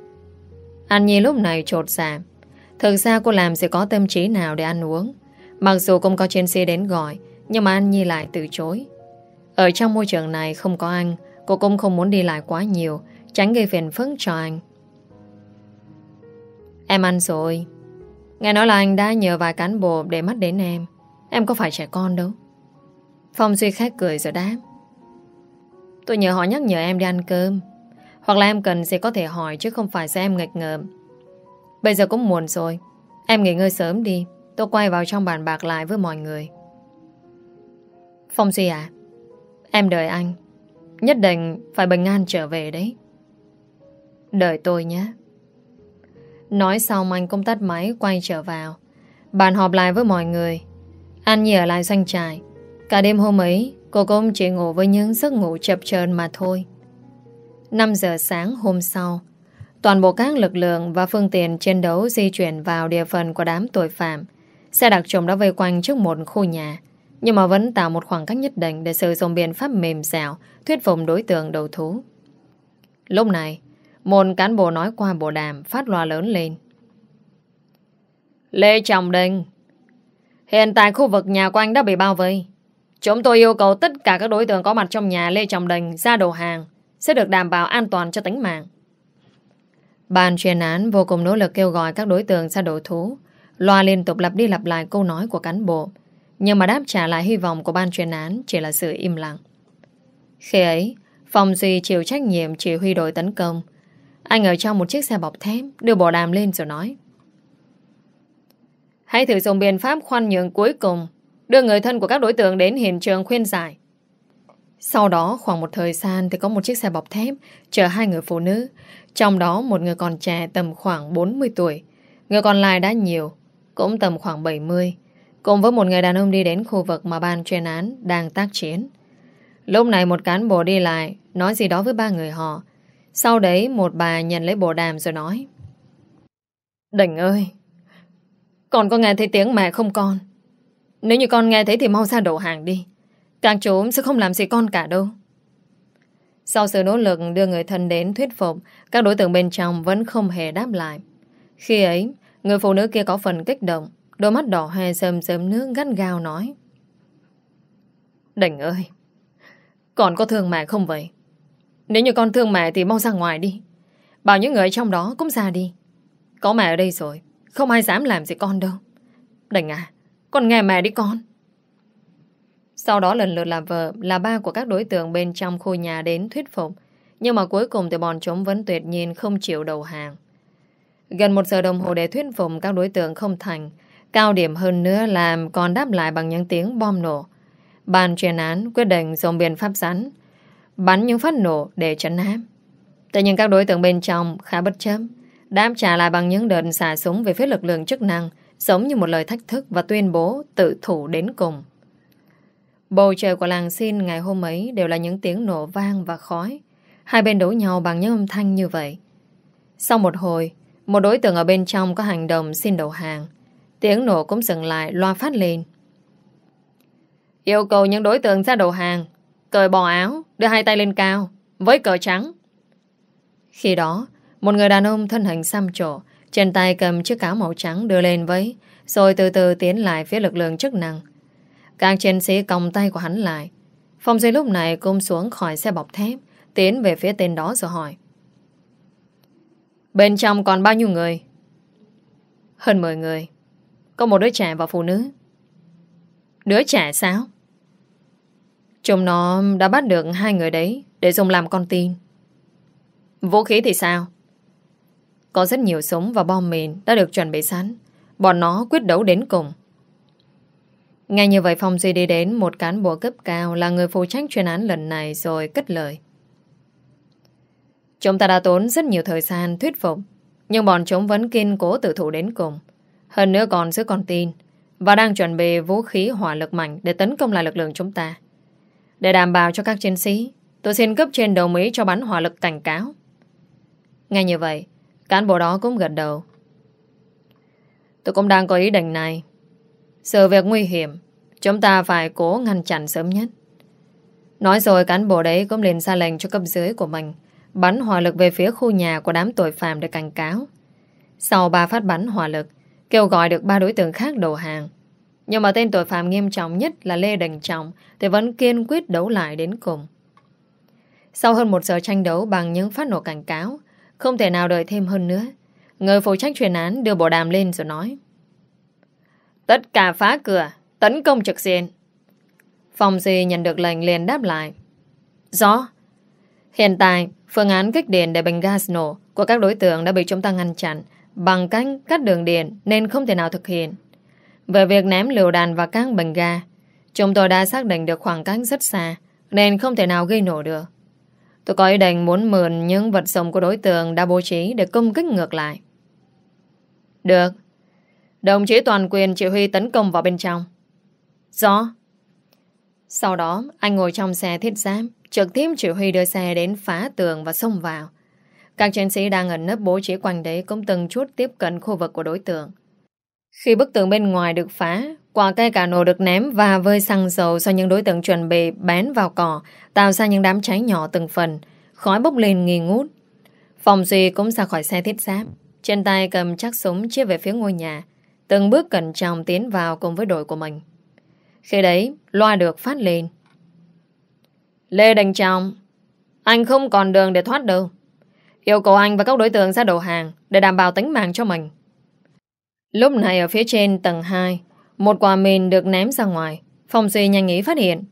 Anh Nhi lúc này trột dạ. Thực ra cô làm sẽ có tâm trí nào để ăn uống. Mặc dù cũng có trên xe đến gọi, nhưng mà anh Nhi lại từ chối. Ở trong môi trường này không có anh, cô cũng không muốn đi lại quá nhiều, tránh gây phiền phức cho anh. Em ăn rồi. Nghe nói là anh đã nhờ vài cán bộ để mắt đến em. Em có phải trẻ con đâu. Phong Duy khách cười rồi đáp. Tôi nhờ họ nhắc nhở em đi ăn cơm. Hoặc là em cần sẽ có thể hỏi chứ không phải sẽ em nghịch ngợm. Bây giờ cũng muộn rồi. Em nghỉ ngơi sớm đi. Tôi quay vào trong bàn bạc lại với mọi người. Phong Duy à, em đợi anh. Nhất định phải bình an trở về đấy. Đợi tôi nhé. Nói xong anh cũng tắt máy quay trở vào. Bàn họp lại với mọi người. Anh ở lại doanh trại. Cả đêm hôm ấy, cô cũng chỉ ngủ với những giấc ngủ chập chờn mà thôi. 5 giờ sáng hôm sau, toàn bộ các lực lượng và phương tiện chiến đấu di chuyển vào địa phần của đám tội phạm. Xe đặc trùng đã vây quanh trước một khu nhà, nhưng mà vẫn tạo một khoảng cách nhất định để sử dụng biện pháp mềm dẻo thuyết phục đối tượng đầu thú. Lúc này, một cán bộ nói qua bộ đàm phát loa lớn lên. Lê Trọng Đình Hiện tại khu vực nhà của anh đã bị bao vây. Chúng tôi yêu cầu tất cả các đối tượng có mặt trong nhà Lê Trọng Đình ra đầu hàng sẽ được đảm bảo an toàn cho tính mạng. Ban chuyên án vô cùng nỗ lực kêu gọi các đối tượng ra đầu thú. Loa liên tục lặp đi lặp lại câu nói của cán bộ. Nhưng mà đáp trả lại hy vọng của ban chuyên án chỉ là sự im lặng. Khi ấy, Phòng Duy chịu trách nhiệm chỉ huy đội tấn công. Anh ở trong một chiếc xe bọc thép đưa bộ đàm lên rồi nói. Hãy thử dùng biện pháp khoan nhượng cuối cùng đưa người thân của các đối tượng đến hiện trường khuyên giải. Sau đó khoảng một thời gian thì có một chiếc xe bọc thép chở hai người phụ nữ, trong đó một người còn trẻ tầm khoảng 40 tuổi, người còn lại đã nhiều, cũng tầm khoảng 70, cùng với một người đàn ông đi đến khu vực mà ban chuyên án đang tác chiến. Lúc này một cán bộ đi lại, nói gì đó với ba người họ. Sau đấy một bà nhận lấy bộ đàm rồi nói. Đỉnh ơi! Con có nghe thấy tiếng mẹ không con? Nếu như con nghe thấy thì mau ra đổ hàng đi. Các chú sẽ không làm gì con cả đâu. Sau sự nỗ lực đưa người thân đến thuyết phục, các đối tượng bên trong vẫn không hề đáp lại. Khi ấy, người phụ nữ kia có phần kích động, đôi mắt đỏ hoe sơm sớm nước gắt gao nói. Đỉnh ơi! Còn có thương mẹ không vậy? Nếu như con thương mẹ thì mau ra ngoài đi. Bảo những người trong đó cũng ra đi. Có mẹ ở đây rồi, không ai dám làm gì con đâu. Đỉnh à, con nghe mẹ đi con. Sau đó lần lượt là vợ, là ba của các đối tượng bên trong khu nhà đến thuyết phục. Nhưng mà cuối cùng thì bọn chúng vẫn tuyệt nhiên không chịu đầu hàng. Gần một giờ đồng hồ để thuyết phục các đối tượng không thành. Cao điểm hơn nữa làm còn đáp lại bằng những tiếng bom nổ. Ban chuyên án quyết định dùng biện pháp rắn, bắn những phát nổ để chấn áp. Tuy nhiên các đối tượng bên trong khá bất chấp, đáp trả lại bằng những đợt xả súng về phía lực lượng chức năng, giống như một lời thách thức và tuyên bố tự thủ đến cùng. Bầu trời của làng xin ngày hôm ấy đều là những tiếng nổ vang và khói. Hai bên đối nhau bằng những âm thanh như vậy. Sau một hồi, một đối tượng ở bên trong có hành động xin đầu hàng. Tiếng nổ cũng dừng lại loa phát lên. Yêu cầu những đối tượng ra đầu hàng, cởi bỏ áo, đưa hai tay lên cao, với cờ trắng. Khi đó, một người đàn ông thân hình xăm trổ, trên tay cầm chiếc áo màu trắng đưa lên với, rồi từ từ tiến lại phía lực lượng chức năng. Các chiến sĩ còng tay của hắn lại. Phong Duy lúc này cung xuống khỏi xe bọc thép, tiến về phía tên đó rồi hỏi. Bên trong còn bao nhiêu người? Hơn 10 người. Có một đứa trẻ và phụ nữ. Đứa trẻ sao? Chúng nó đã bắt được hai người đấy để dùng làm con tin. Vũ khí thì sao? Có rất nhiều súng và bom mìn đã được chuẩn bị sẵn. Bọn nó quyết đấu đến cùng. Ngay như vậy Phong Duy đi đến một cán bộ cấp cao là người phụ trách chuyên án lần này rồi cất lời. Chúng ta đã tốn rất nhiều thời gian thuyết phục, nhưng bọn chúng vẫn kiên cố tự thủ đến cùng. Hơn nữa còn giữ con tin và đang chuẩn bị vũ khí hỏa lực mạnh để tấn công lại lực lượng chúng ta. Để đảm bảo cho các chiến sĩ Tôi xin cấp trên đầu Mỹ cho bắn hỏa lực cảnh cáo. ngay như vậy, cán bộ đó cũng gật đầu. Tôi cũng đang có ý định này. Sự việc nguy hiểm, chúng ta phải cố ngăn chặn sớm nhất. Nói rồi cán bộ đấy cũng liền ra lệnh cho cấp dưới của mình bắn hỏa lực về phía khu nhà của đám tội phạm để cảnh cáo. Sau ba phát bắn hỏa lực, kêu gọi được ba đối tượng khác đầu hàng. Nhưng mà tên tội phạm nghiêm trọng nhất là Lê Đình Trọng thì vẫn kiên quyết đấu lại đến cùng. Sau hơn một giờ tranh đấu bằng những phát nổ cảnh cáo, không thể nào đợi thêm hơn nữa. Người phụ trách chuyên án đưa bộ đàm lên rồi nói. Tất cả phá cửa, tấn công trực diện. Phòng gì nhận được lệnh liền đáp lại. Rõ. Hiện tại, phương án kích điện để bình gas nổ của các đối tượng đã bị chúng ta ngăn chặn bằng cách cắt đường điện nên không thể nào thực hiện. Về việc ném liều đạn và các bình ga, chúng tôi đã xác định được khoảng cách rất xa nên không thể nào gây nổ được. Tôi có ý định muốn mượn những vật dụng của đối tượng đã bố trí để công kích ngược lại. Được. Đồng chí toàn quyền chỉ huy tấn công vào bên trong. Rõ. Sau đó, anh ngồi trong xe thiết giáp, trực tiếp chỉ huy đưa xe đến phá tường và xông vào. Các chiến sĩ đang ẩn nấp bố trí quanh đấy cũng từng chút tiếp cận khu vực của đối tượng. Khi bức tường bên ngoài được phá, quả cây cà nổ được ném và vơi xăng dầu do những đối tượng chuẩn bị bén vào cỏ, tạo ra những đám cháy nhỏ từng phần, khói bốc lên nghi ngút. Phòng Duy cũng ra khỏi xe thiết giáp, trên tay cầm chắc súng chia về phía ngôi nhà, từng bước cẩn trọng tiến vào cùng với đội của mình. Khi đấy, loa được phát lên. Lê Đình Trọng, anh không còn đường để thoát đâu. Yêu cầu anh và các đối tượng ra đầu hàng để đảm bảo tính mạng cho mình. Lúc này ở phía trên tầng 2, một quả mìn được ném ra ngoài. Phong Duy nhanh ý phát hiện.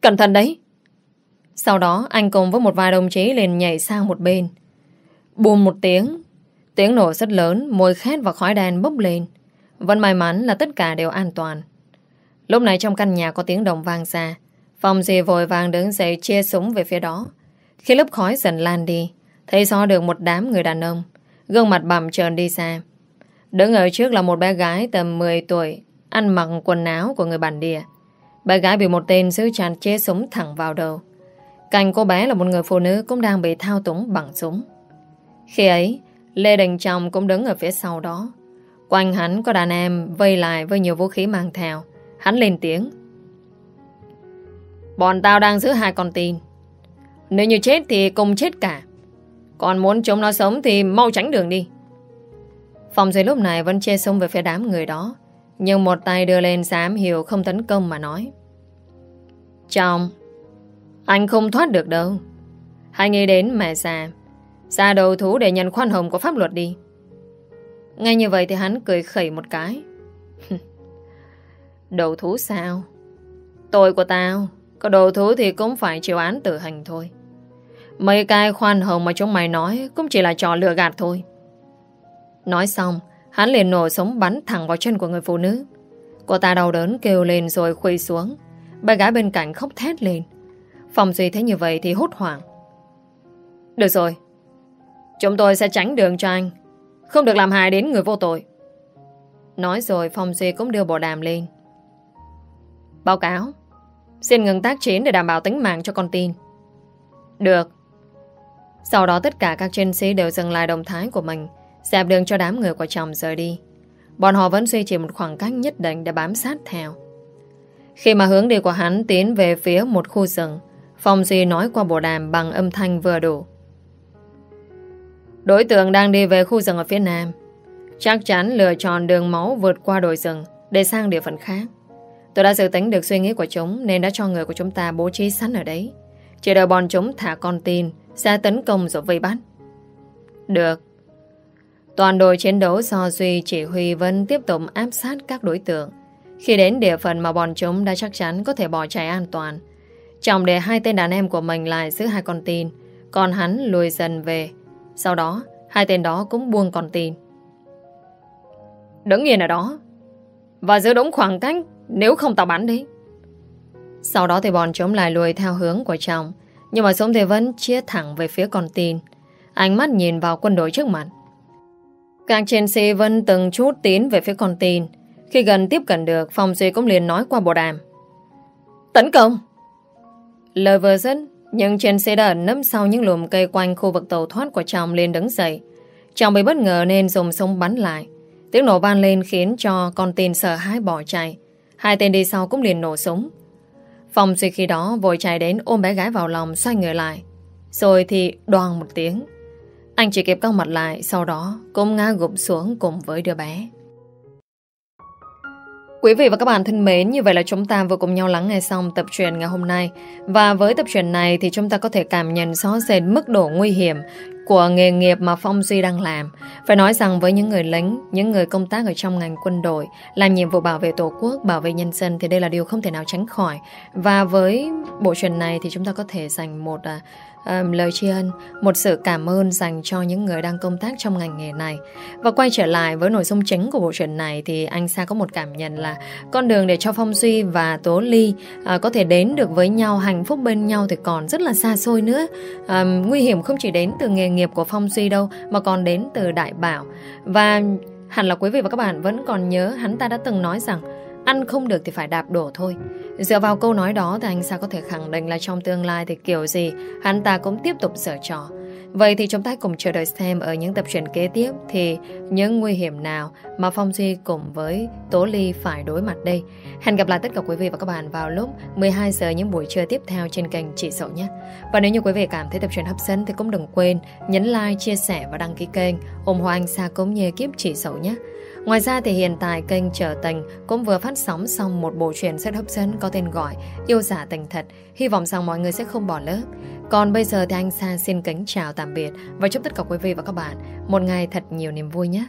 Cẩn thận đấy! Sau đó anh cùng với một vài đồng chí liền nhảy sang một bên. Bùm một tiếng. Tiếng nổ rất lớn, mùi khét và khói đen bốc lên. Vẫn may mắn là tất cả đều an toàn. Lúc này trong căn nhà có tiếng đồng vang xa. Phòng dì vội vàng đứng dậy chia súng về phía đó. Khi lớp khói dần lan đi, thấy rõ được một đám người đàn ông, gương mặt bầm trơn đi xa. Đứng ở trước là một bé gái tầm 10 tuổi, ăn mặc quần áo của người bản địa. Bé gái bị một tên giữ chặt chê súng thẳng vào đầu. Cạnh cô bé là một người phụ nữ cũng đang bị thao túng bằng súng. Khi ấy, Lê Đình Trọng cũng đứng ở phía sau đó. Quanh hắn có đàn em vây lại với nhiều vũ khí mang theo. Hắn lên tiếng. Bọn tao đang giữ hai con tin. Nếu như chết thì cùng chết cả. Còn muốn chúng nó sống thì mau tránh đường đi. Phòng dưới lúc này vẫn chê sông về phía đám người đó. Nhưng một tay đưa lên dám hiểu không tấn công mà nói. Chồng, anh không thoát được đâu. Hãy nghĩ đến mẹ già. Ra đầu thú để nhận khoan hồng của pháp luật đi. Ngay như vậy thì hắn cười khẩy một cái. đầu thú sao? Tội của tao, có đầu thú thì cũng phải chịu án tử hành thôi. Mấy cái khoan hồng mà chúng mày nói cũng chỉ là trò lừa gạt thôi. Nói xong, hắn liền nổ súng bắn thẳng vào chân của người phụ nữ. Cô ta đau đớn kêu lên rồi khuy xuống. Bà gái bên cạnh khóc thét lên. Phòng Duy thấy như vậy thì hốt hoảng. Được rồi. Chúng tôi sẽ tránh đường cho anh. Không được làm hại đến người vô tội. Nói rồi, Phong Duy cũng đưa bộ đàm lên. Báo cáo. Xin ngừng tác chiến để đảm bảo tính mạng cho con tin. Được. Sau đó tất cả các chiến sĩ đều dừng lại động thái của mình, Dẹp đường cho đám người của chồng rời đi Bọn họ vẫn duy trì một khoảng cách nhất định Để bám sát theo Khi mà hướng đi của hắn tiến về phía một khu rừng, Phong Duy nói qua bộ đàm Bằng âm thanh vừa đủ Đối tượng đang đi về khu rừng ở phía nam Chắc chắn lựa chọn đường máu vượt qua đồi rừng Để sang địa phận khác Tôi đã dự tính được suy nghĩ của chúng Nên đã cho người của chúng ta bố trí sẵn ở đấy Chỉ đợi bọn chúng thả con tin Sẽ tấn công rồi vây bắt Được Toàn đội chiến đấu do Duy chỉ huy vẫn tiếp tục áp sát các đối tượng. Khi đến địa phận mà bọn chúng đã chắc chắn có thể bỏ chạy an toàn. Trọng để hai tên đàn em của mình lại giữ hai con tin, còn hắn lùi dần về. Sau đó, hai tên đó cũng buông con tin. Đứng yên ở đó, và giữ đúng khoảng cách nếu không tao bắn đi. Sau đó thì bọn chống lại lùi theo hướng của chồng, nhưng mà sống thì vẫn chia thẳng về phía con tin. Ánh mắt nhìn vào quân đội trước mặt. Các chiến sĩ vẫn từng chút tiến về phía con tin. Khi gần tiếp cận được, Phong Duy cũng liền nói qua bộ đàm. Tấn công! Lời vừa dẫn, nhưng trên xe đã nấp sau những lùm cây quanh khu vực tàu thoát của chồng lên đứng dậy. Chồng bị bất ngờ nên dùng súng bắn lại. Tiếng nổ ban lên khiến cho con tin sợ hãi bỏ chạy. Hai tên đi sau cũng liền nổ súng. Phong Duy khi đó vội chạy đến ôm bé gái vào lòng, xoay người lại. Rồi thì đoan một tiếng. Anh chỉ kịp cong mặt lại, Sau đó cũng ngã gục xuống cùng với đứa bé Quý vị và các bạn thân mến, như vậy là chúng ta vừa cùng nhau lắng nghe xong tập truyện ngày hôm nay. Và với tập truyện này thì chúng ta có thể cảm nhận rõ rệt mức độ nguy hiểm của nghề nghiệp mà Phong Duy đang làm. Phải nói rằng với những người lính, những người công tác ở trong ngành quân đội, làm nhiệm vụ bảo vệ Tổ quốc, bảo vệ nhân dân thì đây là điều không thể nào tránh khỏi. Và với bộ truyện này thì chúng ta có thể dành một uh, um, lời tri ân, một sự cảm ơn dành cho những người đang công tác trong ngành nghề này. Và quay trở lại với nội dung chính của bộ truyện này thì anh Sa có một cảm nhận là con đường để cho Phong Duy và Tố Ly uh, có thể đến được với nhau, hạnh phúc bên nhau thì còn rất là xa xôi nữa. Um, nguy hiểm không chỉ đến từ nghề nghiệp của Phong Duy đâu mà còn đến từ Đại Bảo. Và hẳn là quý vị và các bạn vẫn còn nhớ hắn ta đã từng nói rằng ăn không được thì phải đạp đổ thôi. Dựa vào câu nói đó thì anh sao có thể khẳng định là trong tương lai thì kiểu gì hắn ta cũng tiếp tục sở trò. Vậy thì chúng ta cùng chờ đợi xem ở những tập truyện kế tiếp thì những nguy hiểm nào mà Phong Duy cùng với Tố Ly phải đối mặt đây. Hẹn gặp lại tất cả quý vị và các bạn vào lúc 12 giờ những buổi trưa tiếp theo trên kênh Chị Sậu nhé. Và nếu như quý vị cảm thấy tập truyện hấp dẫn thì cũng đừng quên nhấn like, chia sẻ và đăng ký kênh ủng hộ anh Sa cũng như kiếp Chị Sậu nhé. Ngoài ra thì hiện tại kênh Trở Tình cũng vừa phát sóng xong một bộ truyện rất hấp dẫn có tên gọi Yêu giả tình thật. Hy vọng rằng mọi người sẽ không bỏ lỡ. Còn bây giờ thì anh Sa xin kính chào tạm biệt và chúc tất cả quý vị và các bạn một ngày thật nhiều niềm vui nhé.